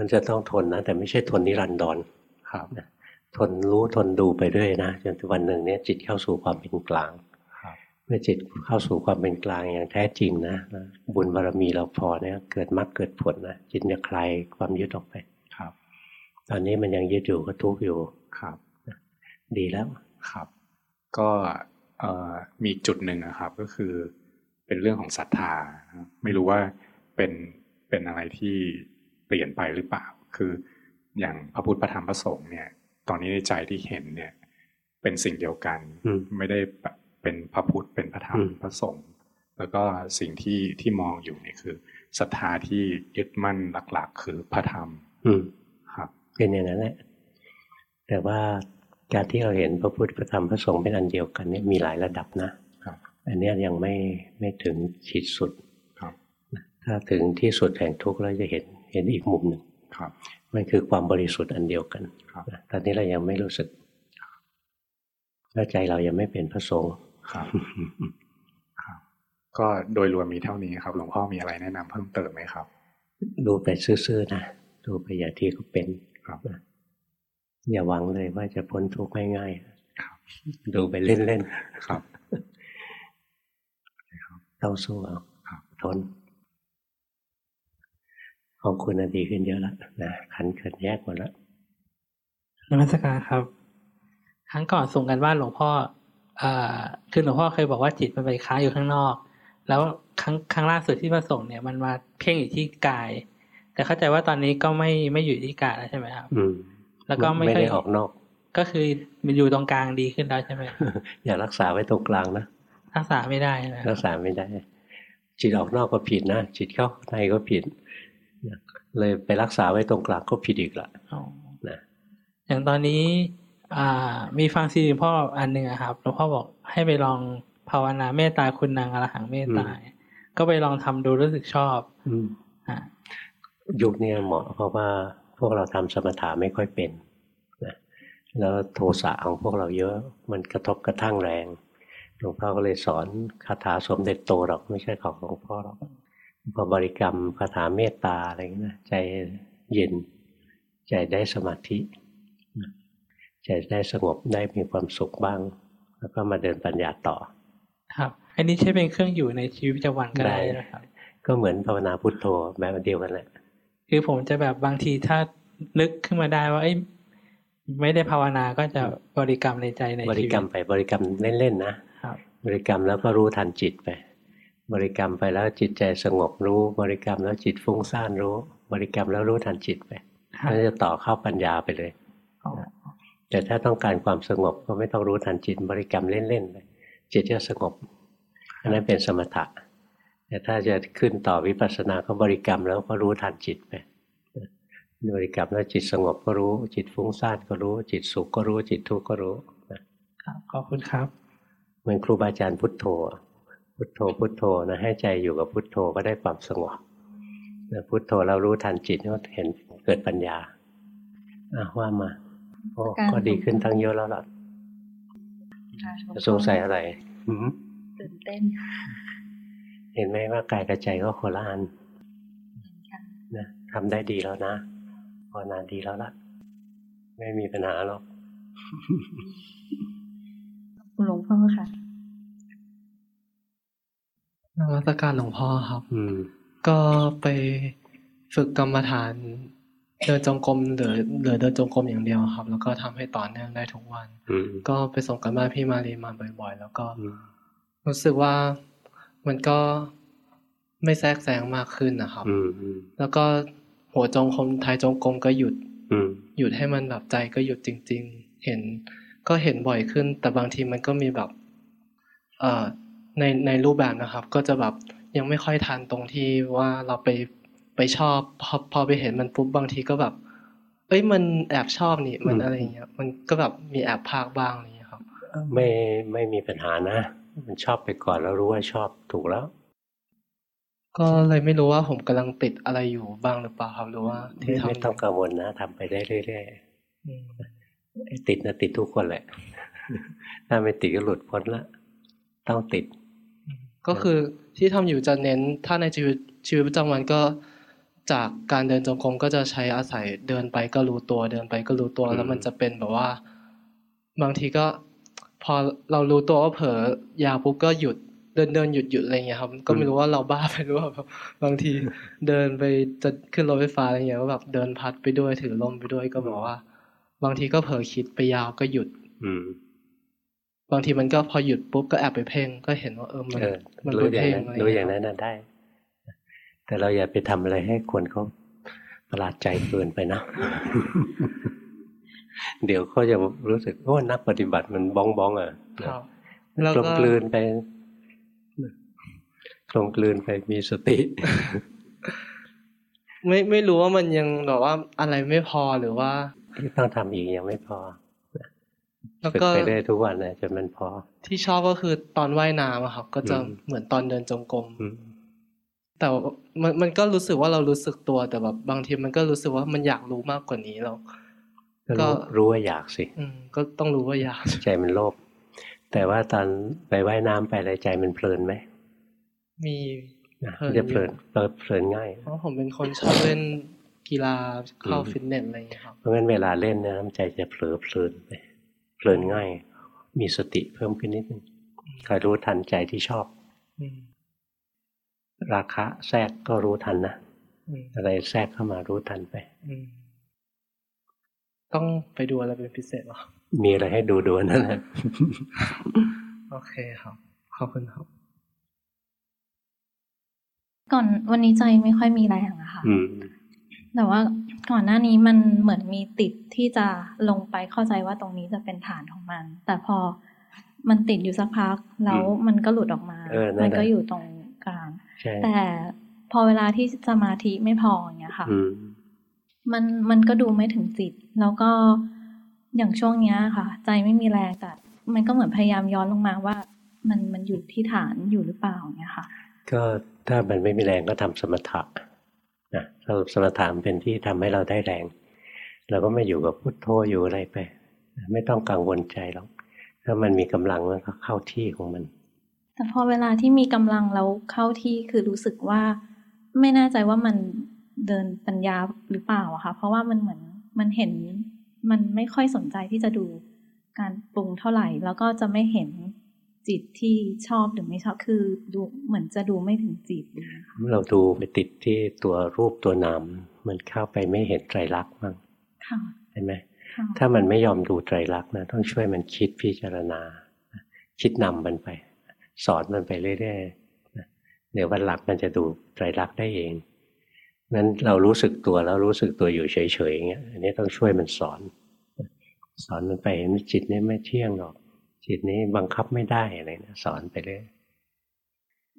มันจะต้องทนนะ แต่ไม่ใช่ทนนิรันดรครับทนรู้ทนดูไปเรื่อยนะจนวันหนึ่งเนี่ยจิตเข้าสู่ความเป็นกลางเมื่อจิตเข้าสู่ความเป็นกลางอย่างแท้จริงนะบุญบารมีเราพอเนี่ย เกิดมรรคเกิดผลนะจิตจะคลายความยึดออกไปครับ ตอนนี้มันยังยึดอยู่ก็ทุกข์อยู่ครับดีแล้วครับ ก็มีจุดหนึ่งนะครับ ก็คือเป็นเรื่องของศรัทธา ไม่รู้ว่าเป็นเป็นอะไรที่ เปลี่ยนไปหรือเปล่า คืออย่างพระพุทธพระธรรมพระสงฆ์เนี่ย ตอนนี้ในใจที่เห็นเนี่ย เป็นสิ่งเดียวกันไม่ได้แบบเป็นพระพุทธเป็นพระธรรมพระสงฆ์แล้วก็สิ่งที่ที่มองอยู่เนี่ยคือศรัทธาที่ยึดมั่นหลักๆ คือพระธรรมครับ เป็นอย่างนั้นแหละแต่ว่าการที่เราเห็นพระพุทธพระธรรมพระสงฆ์เป็นอันเดียวกันนี่มีหลายระดับนะอันนี้ยังไม่ไม่ถึงขีดสุดถ้าถึงที่สุดแห่งทุกข์เราจะเห็น เห็นอีกมุมหนึ่งมันคือความบริสุทธิ์อันเดียวกันตอนนี้เรายังไม่รู้สึกแล้วใจเรายังไม่เป็นพระสงฆ์ครับ ก็โดยรวมมีเท่านี้ครับ หลวงพ่อมีอะไรแนะนำเพิ่มเติมไหมครับ ดูไปซื่อๆนะดูไปอย่างที่เขาเป็นครับอย่าหวังเลยว่าจะพ้นทุกข์ง่ายๆดูไปเล่นๆครับต้องสู้เอาทน ของคุณดีขึ้นเยอะแล้วนะขันเกิดแยกหมดแล้วนมัสการครับ ครั้งก่อนส่งกันว่าหลวงพ่ออ่าคือหลวงพ่อเคยบอกว่าจิตมันไปค้าอยู่ข้างนอก แล้วครั้งครั้งล่าสุดที่มาส่งเนี่ยมันมาเพ่งอยู่ที่กาย แต่เข้าใจว่าตอนนี้ก็ไม่ไม่อยู่ที่กายแล้วใช่ไหมครับ อืม แล้วก็ไม่ได้ออกนอก ก็คือมันอยู่ตรงกลางดีขึ้นแล้วใช่ไหมอย่ารักษาไว้ตรงกลางนะรักษาไม่ได้นะรักษาไม่ได้ จิตออกนอกก็ผิดนะจิตเข้าในก็ผิด เลยไปรักษาไว้ตรงกลางก็ผิดอีกละนะอย่างตอนนี้อ่ามีฟังซีรีพ่ออันหนึ่งครับหลวงพ่อบอกให้ไปลองภาวนาเมตตาคุณนางอรหังเมตตา ก็ไปลองทำดูรู้สึกชอบอืมยุคนี้เหมาะเพราะว่าพวกเราทำสมถะไม่ค่อยเป็นนะแล้วโทสะของพวกเราเยอะมันกระทบกระทั่งแรงหลวงพ่อก็เลยสอนคาถาสมเด็จโตหรอกไม่ใช่ของหลวงพ่อหรอก พอบริกรรมคาถาเมตตาอะไรเงี้ยใจเย็น ใจได้สมาธิ ใจได้สงบได้มีความสุขบ้าง แล้วก็มาเดินปัญญาต่อ ครับ อันนี้ใช้เป็นเครื่องอยู่ในชีวิตประจำวันก็ได้นะครับ ก็เหมือนภาวนาพุทโธแบบเดียวกันแหละคือผมจะแบบบางทีถ้านึกขึ้นมาได้ว่าไอ้ไม่ได้ภาวนาก็จะบริกรรมในใจในบริกรรมไปบริกรรมเล่นๆนะครับ บริกรรมแล้วก็รู้ทันจิตไป บริกรรมไปแล้วจิตใจสงบรู้ บริกรรมแล้วจิตฟุ้งซ่านรู้ บริกรรมแล้วรู้ทันจิตไปแล้วจะต่อเข้าปัญญาไปเลยแต่ถ้าต้องการความสงบก็ไม่ต้องรู้ทันจิต บริกรรมเล่นๆไปจิตจะสงบอันนั้นเป็นสมถะ แต่ถ้าจะขึ้นต่อวิปัสสนาก็บริกรรมแล้วก็รู้ทันจิตไปบริกรรมแล้วจิตสงบก็รู้ จิตฟุ้งซ่านก็รู้ จิตสุขก็รู้ จิตทุกข์ก็รู้ครับขอบคุณครับ เหมือนครูบาอาจารย์พุทโธ พุทโธพุทโธนะให้ใจอยู่กับพุทโธก็ได้ความสงบพุทโธเรารู้ทันจิตก็เห็นเกิดปัญญาอะว่ามาโอ้ก็ดีขึ้นทั้งเยอะแล้วล่ะสงสัยอะไรตื่นเต้น เห็นไหมว่ากายกับใจก็โคละอันนะทำได้ดีแล้วนะพอนานดีแล้วล่ะ ไม่มีปัญหาหรอกหลวงพ่อค่ะ นวัตการหลวงพ่อครับ อืม ก็ไปฝึกกรรมฐานเดินจงกรมหรือหรือเดินจงกรมอย่างเดียวครับ แล้วก็ทำให้ต่อเนื่องได้ทุกวัน ก็ไปส่งกันบ้านพี่มารีมาบ่อย ๆ แล้วก็รู้สึกว่ามันก็ไม่แทรกแซงมากขึ้นนะครับแล้วก็หัวจงคมไทยจงกรมก็หยุดหยุดให้มันแบบใจก็หยุดจริง ๆ เห็นก็เห็นบ่อยขึ้น แต่บางทีมันก็มีแบบ เอ่อ ในในรูปแบบนะครับ ก็จะแบบยังไม่ค่อยทันตรงที่ว่าเราไปไปชอบพอพอไปเห็นมันปุ๊บบางทีก็แบบ เอ้ยมันแอบชอบนี่มันอะไรเงี้ย มันก็แบบมีแอบภาคบ้างอะไรเงี้ยครับ ไม่ไม่มีปัญหานะ มันชอบไปก่อนแล้วรู้ว่าชอบถูกแล้ว ก็เลยไม่รู้ว่าผมกำลังติดอะไรอยู่บ้างหรือเปล่าครับหรือว่าที่ทำไม่ต้องกังวลนะทำไปได้เรื่อยๆติดนะติดทุกคนแหละถ้าไม่ติดก็หลุดพ้นละต้องติด ก็คือที่ทำอยู่จะเน้นถ้าในชีวิตชีวิตประจำวันก็จากการเดินจงกรมก็จะใช้อาศัยเดินไปก็รู้ตัวเดินไปก็รู้ตัวแล้วมันจะเป็นแบบว่า บางทีก็ พอเรารู้ตัวว่าเผลอยาปุ๊บก็หยุดเดินเดินหยุดหยุดอะไรเงี้ยครับ ก็ไม่รู้ว่าเราบ้าไปหรือเปล่าบางทีเดินไปจะขึ้นรถไฟฟ้าอะไรเงี้ยก็แบบเดินพัดไปด้วยถือลมไปด้วยก็บอกว่า บางทีก็เผลอคิดไปยาวก็หยุด อืม บางทีมันก็พอหยุดปุ๊บก็แอบไปเพ่งก็เห็นว่าเออมันมันรู้อย่างนั้นรู้อย่างนั้นได้ แต่เราอย่าไปทำอะไรให้คนเขาประหลาดใจเกินไปนะ เดี๋ยวเขาจะรู้สึกว่านักปฏิบัติมันบ้องบ้องอะกลมกลืนไปกลมกลืนไปมีสติ ไม่ไม่รู้ว่ามันยังแบบว่าอะไรไม่พอหรือว่าต้องทำอีกยังไม่พอ แล้วก็ไปได้ทุกวันเลยจนมันพอ ที่ชอบก็คือตอนว่ายน้ำครับก็จะเหมือนตอนเดินจงกรมแต่มันมันก็รู้สึกว่าเรารู้สึกตัวแต่แบบบางทีมันก็รู้สึกว่ามันอยากรู้มากกว่านี้เราก็รู้ว่าอยากสิก็ต้องรู้ว่าอยากใจมันโลภแต่ว่าตอนไปว่ายน้ำไปอะไรใจมันเพลินไหมมีจะเพลินเพลินง่ายเพราะผมเป็นคนชอบเล่นกีฬาเข้าฟิตเนสอะไรอย่างเงี้ยครับเพราะงั้นเวลาเล่นนะใจจะเผลอเพลินไป เพลินง่าย มีสติเพิ่มขึ้นนิดนึงคอยรู้ทันใจที่ชอบ ราคะแทรกก็รู้ทันนะอะไรแทรกเข้ามารู้ทันไปต้องไปดูอะไรเป็นพิเศษหรอ มีอะไรให้ดูดูนั่นแหละ โอเคครับ ขอบคุณครับ ก่อนวันนี้ใจไม่ค่อยมีแรงอะค่ะแต่ว่า ก่อนหน้านี้มันเหมือนมีติดที่จะลงไปเข้าใจว่าตรงนี้จะเป็นฐานของมัน แต่พอมันติดอยู่สักพักแล้วมันก็หลุดออกมา มันก็อยู่ตรงกลาง แต่พอเวลาที่สมาธิไม่พออย่างเงี้ยค่ะ มันมันก็ดูไม่ถึงจิต แล้วก็อย่างช่วงเนี้ยค่ะ ใจไม่มีแรงแต่มันก็เหมือนพยายามย้อนลงมาว่า มันมันอยู่ที่ฐานอยู่หรือเปล่าเงี้ยค่ะ ก็ถ้ามันไม่มีแรงก็ทำสมถะ นะเราสมถะเป็นที่ทำให้เราได้แรง เราก็ไม่อยู่กับพุทโธอยู่อะไรไป ไม่ต้องกังวลใจหรอก ถ้ามันมีกำลังมันก็เข้าที่ของมัน แต่พอเวลาที่มีกำลังแล้วเข้าที่คือรู้สึกว่า ไม่แน่ใจว่ามันเดินปัญญาหรือเปล่าอะคะเพราะว่ามันเหมือนมันเห็นมันไม่ค่อยสนใจที่จะดูการปรุงเท่าไหร่ แล้วก็จะไม่เห็น จิตที่ชอบหรือไม่ชอบคือดูเหมือนจะดูไม่ถึงจิตเราดูไปติดที่ตัวรูปตัวนามมันเข้าไปไม่เห็นไตรลักษณ์มั้งเห็นไหมถ้ามันไม่ยอมดูไตรลักษณ์นะต้องช่วยมันคิดพิจารณา คิดนำมันไป สอนมันไปเรื่อยๆเดี๋ยววันหลักมันจะดูไตรลักษณ์ได้เองนั้นเรารู้สึกตัวแล้วรู้สึกตัวอยู่เฉยๆอย่างเงี้ยอันนี้ต้องช่วยมันสอน สอนมันไปจิตนี้ไม่เที่ยงหรอก จิตนี้บังคับไม่ได้อะไรนะสอนไปเลย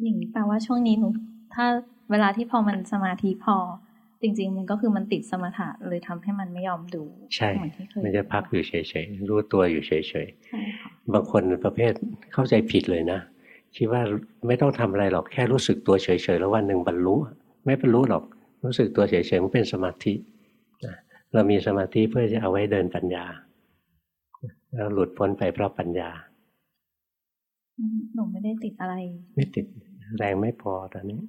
อย่างนี้แปลว่าช่วงนี้หนูถ้าเวลาที่พอมันสมาธิพอ จริง ๆ มันก็คือมันติดสมาธิเลยทำให้มันไม่ยอมดูใช่เหมือนที่เคยมันจะพักอยู่เฉยๆรู้ตัวอยู่เฉยๆบางคนประเภทเข้าใจผิดเลยนะคิดว่าไม่ต้องทำอะไรหรอกแค่รู้สึกตัวเฉยๆแล้ววันหนึ่งบรรลุไม่บรรลุหรอก รู้สึกตัวเฉยๆมันเป็นสมาธิเรามีสมาธิเพื่อจะเอาไว้เดินปัญญา แล้วหลุดพ้นไปเพราะปัญญาหนูไม่ได้ติดอะไร ไม่ติดแรงไม่พอตอนนี้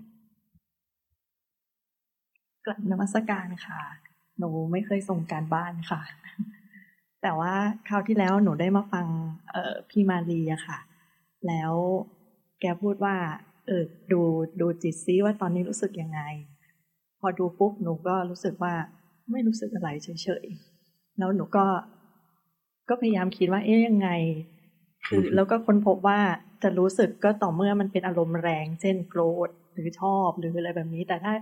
กลับนมัสการค่ะ หนูไม่เคยส่งการบ้านค่ะ แต่ว่าคราวที่แล้วหนูได้มาฟัง เออพี่มารีอะค่ะ แล้วแกพูดว่า เออดูดูจิตซิว่าตอนนี้รู้สึกยังไง พอดูปุ๊บหนูก็รู้สึกว่าไม่รู้สึกอะไรเฉยๆแล้วหนูก็ ก็พยายามคิดว่าเอ๊ะยังไงคคือแล้วก็ค้นพบว่าจะรู้สึกก็ต่อเมื่อมันเป็นอารมณ์แรง เช่นโกรธหรือชอบหรืออะไรแบบนี้ แต่ถ้า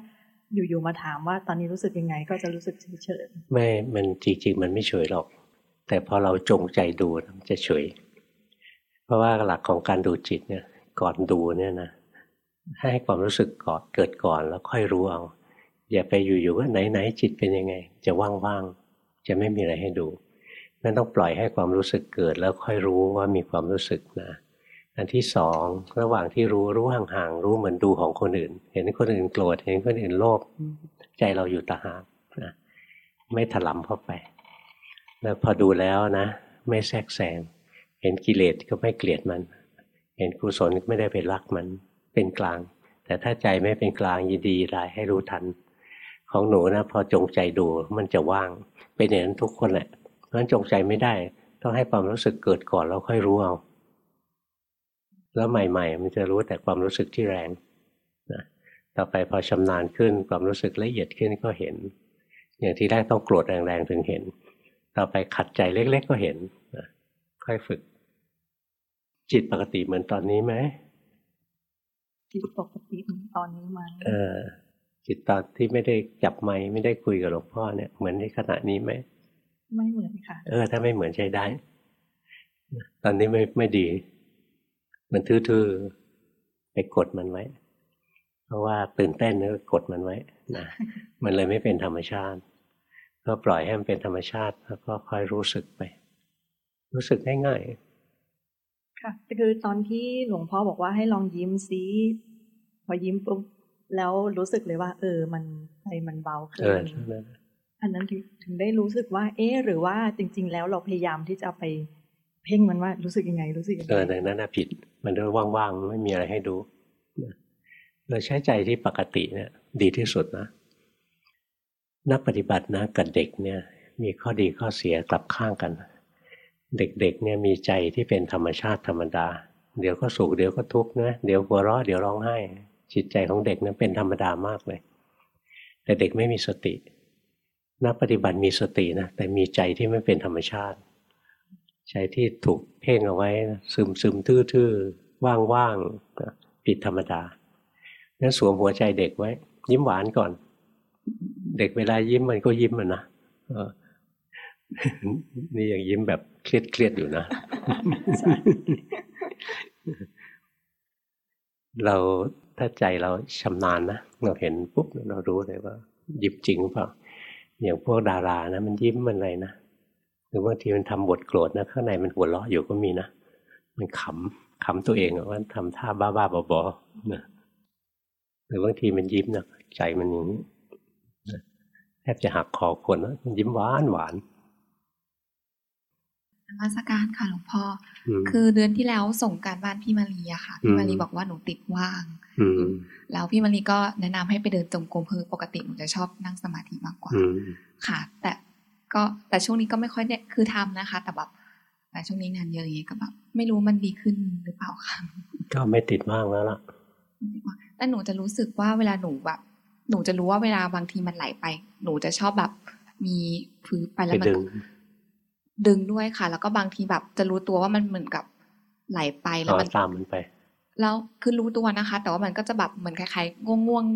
อยู่ๆมาถามว่าตอนนี้รู้สึกยังไง ก็จะรู้สึกเฉยๆไม่ มันจริงๆ มันไม่เฉยหรอก แต่พอเราจงใจดูมันจะเฉย เพราะว่าหลักของการดูจิตเนี่ย ก่อนดูเนี่ยนะให้ความรู้สึกก่อนเกิดก่อนแล้วค่อยรู้เอา อย่าไปอยู่ๆว่าไหนๆจิตเป็นยังไง จะว่างๆจะไม่มีอะไรให้ดู นั่นต้องปล่อยให้ความรู้สึกเกิดแล้วค่อยรู้ว่ามีความรู้สึกนะอันที่สองระหว่างที่รู้รู้ห่างๆรู้เหมือนดูของคนอื่น เห็นคนอื่นโกรธเห็นคนอื่นโลภใจเราอยู่ตาหากนะไม่ถลำเข้าไป แล้วพอดูแล้วนะ ไม่แทรกแซงเห็นกิเลสก็ไม่เกลียดมัน เห็นกุศลก็ไม่ได้ไปรักมันเป็นกลาง แต่ถ้าใจไม่เป็นกลางยินดีรายให้รู้ทัน ของหนูนะพอจงใจดูมันจะว่างเป็นอย่างนั้นทุกคนแหละ เพราะฉะนั้นจงใจไม่ได้ ต้องให้ความรู้สึกเกิดก่อนแล้วค่อยรู้เอา แล้วใหม่ ๆ มันจะรู้แต่ความรู้สึกที่แรงนะต่อไปพอชำนาญขึ้นความรู้สึกละเอียดขึ้นก็เห็น อย่างที่แรกต้องโกรธแรงๆถึงเห็น ต่อไปขัดใจเล็ก ๆ ก็เห็นนะค่อยฝึก จิตปกติเหมือนตอนนี้ไหมจิตปกติเหมือนตอนนี้ไหมเออจิตตอนที่ไม่ได้จับไม้ไม่ได้คุยกับหลวงพ่อเนี่ย เหมือนในขณะนี้ไหม ไม่เหมือนค่ะ เออ ถ้าไม่เหมือนใช้ได้ ตอนนี้ไม่ไม่ดี มันทื่อๆไปกดมันไว้ เพราะว่าตื่นเต้นก็กดมันไว้นะมันเลยไม่เป็นธรรมชาติ ก็ปล่อยให้มันเป็นธรรมชาติ แล้วก็ค่อยรู้สึกไป รู้สึกง่ายๆค่ะคือตอนที่หลวงพ่อบอกว่าให้ลองยิ้มซิพอยิ้มปุ๊บแล้วรู้สึกเลยว่า เออ มันใจมันเบาขึ้น อันนั้นถึงได้รู้สึกว่า เอ๊หรือว่าจริง ๆ แล้วเราพยายามที่จะไปเพ่งมันว่ารู้สึกยังไงรู้สึกยังไงเออในนั้นผิด มันด้วยว่างๆไม่มีอะไรให้ดูเราใช้ใจที่ปกติเนี่ย ดีที่สุดนะ นักปฏิบัตินะกับเด็กเนี่ย มีข้อดีข้อเสียกลับข้างกัน เด็กๆเนี่ยมีใจที่เป็นธรรมชาติธรรมดา เดี๋ยวก็สุขเดี๋ยวก็ทุกข์นะเดี๋ยวหัวเราะเดี๋ยวร้องไห้จิตใจของเด็กนั้นเป็นธรรมดามากเลย แต่เด็กไม่มีสติ นักปฏิบัติมีสตินะแต่มีใจที่ไม่เป็นธรรมชาติ ใจที่ถูกเพ่งเอาไว้ซึมซึมทื่อๆว่างๆปิดธรรมดานั้นสวมหัวใจเด็กไว้ ยิ้มหวานก่อน เด็กเวลายิ้มมันก็ยิ้มมันนะนี่ยังยิ้มแบบเครียดเครียดอยู่นะ เราถ้าใจเราชำนาญนะ เราเห็นปุ๊บเรารู้เลยว่ายิ้มจริงเปล่า อย่างพวกดารานะมันยิ้มมันอะไรนะหรือบางทีมันทำบทโกรธนะข้างในมันหัวเราะอยู่ก็มีนะมันขำขำตัวเองว่าทำท่าบ้าๆบอๆนะหรือบางทีมันยิ้มนะใจมันอย่างนี้แทบจะหักคอคนนะมันยิ้มหวานหวาน มาสการค่ะหลวงพ่อ คือเดือนที่แล้วส่งการบ้านพี่มารีอะค่ะ พี่มารีบอกว่าหนูติดว่าง แล้วพี่มารีก็แนะนำให้ไปเดินจงกรมคือปกติหนูจะชอบนั่งสมาธิมากกว่า ค่ะ แต่ก็แต่ช่วงนี้ก็ไม่ค่อยเนี่ยคือทำนะคะ แต่แบบแต่ช่วงนี้งานเยอะอย่างเงี้ยก็แบบไม่รู้มันดีขึ้นหรือเปล่าค่ะ ก็ไม่ติดมากแล้วล่ะแต่หนูจะรู้สึกว่าเวลาหนูแบบ หนูจะรู้ว่าเวลาบางทีมันไหลไป หนูจะชอบแบบมีพื้นไปแล้วมัน ดึงด้วยค่ะ แล้วก็บางทีแบบจะรู้ตัวว่ามันเหมือนกับไหลไปแล้วมันตามมันไป แล้วคือรู้ตัวนะคะ แต่ว่ามันก็จะแบบเหมือนคล้ายๆง่วง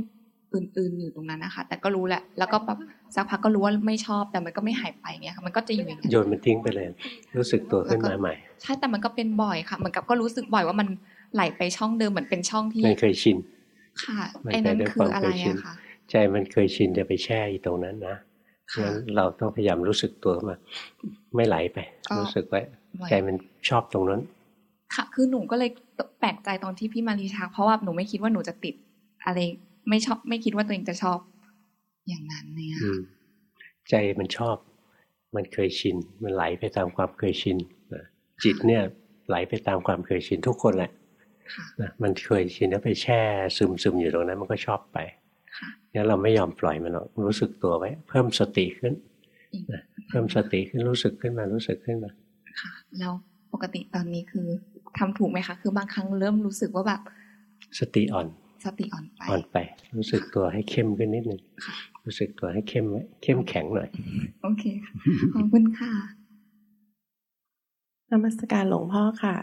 อื่น ๆอยู่ตรงนั้นนะคะ แต่ก็รู้แหละ แล้วก็แบบสักพักก็รู้ว่าไม่ชอบ แต่มันก็ไม่หายไปเนี่ยค่ะมันก็จะอยู่อย่างนี้โยนมันทิ้งไปเลย รู้สึกตัวขึ้นมาใหม่ ใช่แต่มันก็เป็นบ่อยค่ะเหมือนกับก็รู้สึกบ่อยว่ามันไหลไปช่องเดิมเหมือนเป็นช่องที่ไม่เคยชินค่ะไอ้นั้นคืออะไรอะคะใจมันเคยชินจะไปแช่อยู่ตรงนั้นนะ งั้นเราต้องพยายามรู้สึกตัวมา ไม่ไหลไป รู้สึกไว้ใจมันชอบตรงนั้น ค่ะ คือหนูก็เลยแปลกใจตอนที่พี่มารีทักเพราะว่าหนูไม่คิดว่าหนูจะติด อะไรไม่ชอบ ไม่คิดว่าตัวเองจะชอบ อย่างนั้นเนี่ยใจมันชอบ มันเคยชิน มันไหลไปตามความเคยชินจิตเนี่ยไหลไปตามความเคยชินทุกคนแหละมันเคยชินแล้วไปแช่ซึมซึมอยู่ตรงนั้น มันก็ชอบไป งั้นเราไม่ยอมปล่อยมันหรอกรู้สึกตัวไว้ เพิ่มสติขึ้นเพิ่มสติขึ้นรู้สึกขึ้นมารู้สึกขึ้นมาค่ะแล้วปกติตอนนี้คือทำถูกไหมคะคือบางครั้งเริ่มรู้สึกว่าแบบ สติอ่อน สติอ่อนไปอ่อนไป รู้สึกตัวให้เข้มขึ้นนิดหนึ่งรู้สึกตัวให้เข้มไว้เข้มแข็งหน่อยโอเคขอบคุณค่ะนมัสการหลวงพ่อค่ะ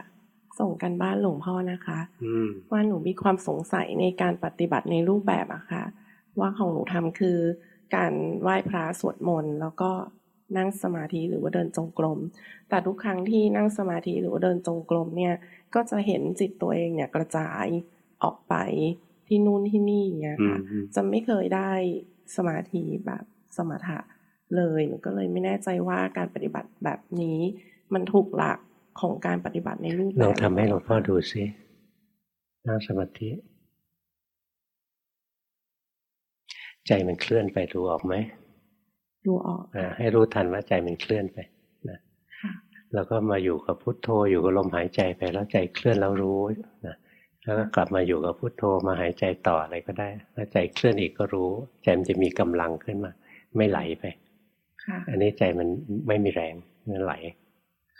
ส่งกันบ้านหลวงพ่อนะคะว่าหนูมีความสงสัยในการปฏิบัติในรูปแบบอะค่ะ ว่าของหนูทำคือ การไหว้พระสวดมนต์แล้วก็นั่งสมาธิหรือว่าเดินจงกรม แต่ทุกครั้งที่นั่งสมาธิหรือว่าเดินจงกรมเนี่ยก็จะเห็นจิตตัวเองเนี่ยกระจายออกไปที่นู่นที่นี่อย่างเงี้ยค่ะจะไม่เคยได้สมาธิแบบสมถะเลยหนูก็เลยไม่แน่ใจว่าการปฏิบัติแบบนี้ มันถูกหลักของการปฏิบัติในรูปแบบลองทำให้หลวงพ่อดูสินั่งสมาธิ ใจมันเคลื่อนไปดูออกไหมดูออกอให้รู้ทันว่าใจมันเคลื่อนไปนะแล้วก็มาอยู่กับพุทโธอยู่กับลมหายใจไปแล้วใจเคลื่อนแล้วรู้นะแล้วก็กลับมาอยู่กับพุทโธมาหายใจต่ออะไรก็ได้แล้วใจเคลื่อนอีกก็รู้ใจมันจะมีกำลังขึ้นมา ไม่ไหลไปอันนี้ใจมันไม่มีแรงมันไหล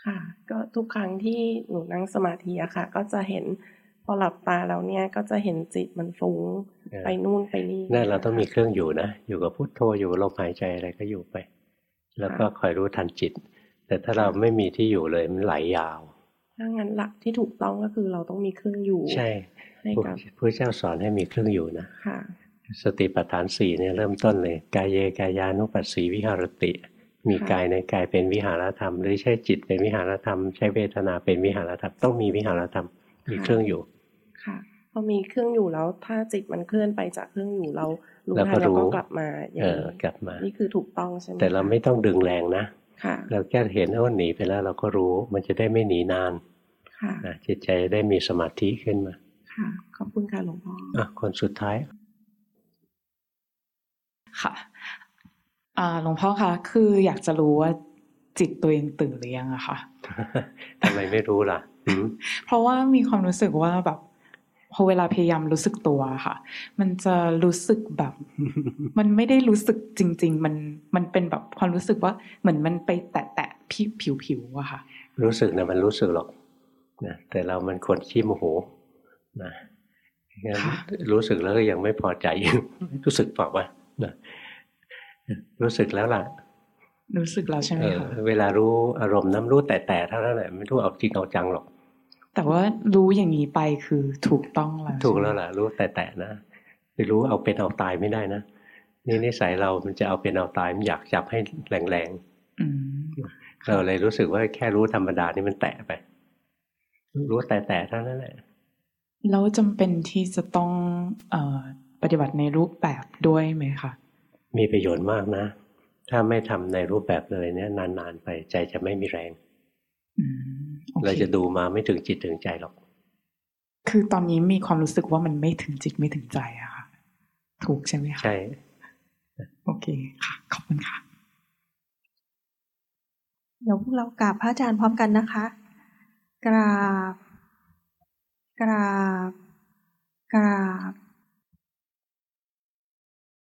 ค่ะ ก็ทุกครั้งที่หนูนั่งสมาธิอะค่ะ ก็จะเห็น พอหลับตาแล้วเนี่ยก็จะเห็นจิตมันฟุ้งไปนู่นไปนี่นั่นเราต้องมีเครื่องอยู่นะ อยู่กับพุทโธอยู่กับลมหายใจอะไรก็อยู่ไป แล้วก็คอยรู้ทันจิต แต่ถ้าเราไม่มีที่อยู่เลยมันไหลยาวถ้างั้นหลักที่ถูกต้องก็คือเราต้องมีเครื่องอยู่ ใช่พระเจ้าสอนให้มีเครื่องอยู่นะค่ะ สติปัฏฐานสี่เนี่ยเริ่มต้นเลยกายเยกายานุปัสสีวิหารติ มีกายในกายเป็นวิหารธรรม หรือใช้จิตเป็นวิหารธรรม ใช้เวทนาเป็นวิหารธรรมต้องมีวิหารธรรมมีเครื่องอยู่ค่ะ พอมีเครื่องอยู่แล้ว ถ้าจิตมันเคลื่อนไปจากเครื่องอยู่เรารู้ทันแล้วก็กลับมาอย่างนี้กลับมา นี่คือถูกต้องใช่ไหมแต่เราไม่ต้องดึงแรงนะค่ะเราแค่เห็นว่าหนีไปแล้วเราก็รู้มันจะได้ไม่หนีนานค่ะจิตใจได้มีสมาธิขึ้นมา ค่ะ ขอบคุณค่ะหลวงพ่ออะคนสุดท้าย ค่ะหลวงพ่อคะคืออยากจะรู้ว่าจิตตัวเองตื่นหรือยังอะค่ะทำไมไม่รู้ล่ะ เพราะว่ามีความรู้สึกว่าแบบ พอเวลาพยายามรู้สึกตัวค่ะ มันจะรู้สึกแบบ มันไม่ได้รู้สึกจริง ๆ มันมันเป็นแบบความรู้สึกว่าเหมือนมันไปแตะแตะผิวผิวอะค่ะ รู้สึกนะมันรู้สึกหรอกนะแต่เรามันคนขี้โมโหนะรู้สึกแล้วก็ยังไม่พอใจอยู่รู้สึกเปล่าวะนะรู้สึกแล้วล่ะ รู้สึกแล้วใช่ไหมคะเวลารู้อารมณ์น้ำรู้แต่แต่เท่านั้นแหละไม่รู้เอาจริงเอาจังหรอก แต่ว่ารู้อย่างนี้ไปคือถูกต้องแล้วถูกแล้วล่ะ รู้แต่แต่นะไปรู้เอาเป็นเอาตายไม่ได้นะนี่นิสัยเรามันจะเอาเป็นเอาตายมันอยากจับให้แรงๆเราเลยรู้สึกว่าแค่รู้ธรรมดานี่มันแตะไป รู้แต่แต่เท่านั้นแหละแล้วจำเป็นที่จะต้องเอปฏิบัติในรูปแบบด้วยไหมคะมีประโยชน์มากนะ ถ้าไม่ทำในรูปแบบเลยเนี่ย นานๆไปใจจะไม่มีแรง เราจะดูมาไม่ถึงจิตถึงใจหรอก คือตอนนี้มีความรู้สึกว่ามันไม่ถึงจิตไม่ถึงใจอะค่ะ ถูกใช่ไหมคะใช่ โอเคค่ะ ขอบคุณค่ะ เดี๋ยวพวกเรากราบพระอาจารย์พร้อมกันนะคะ กราบ กราบ กราบ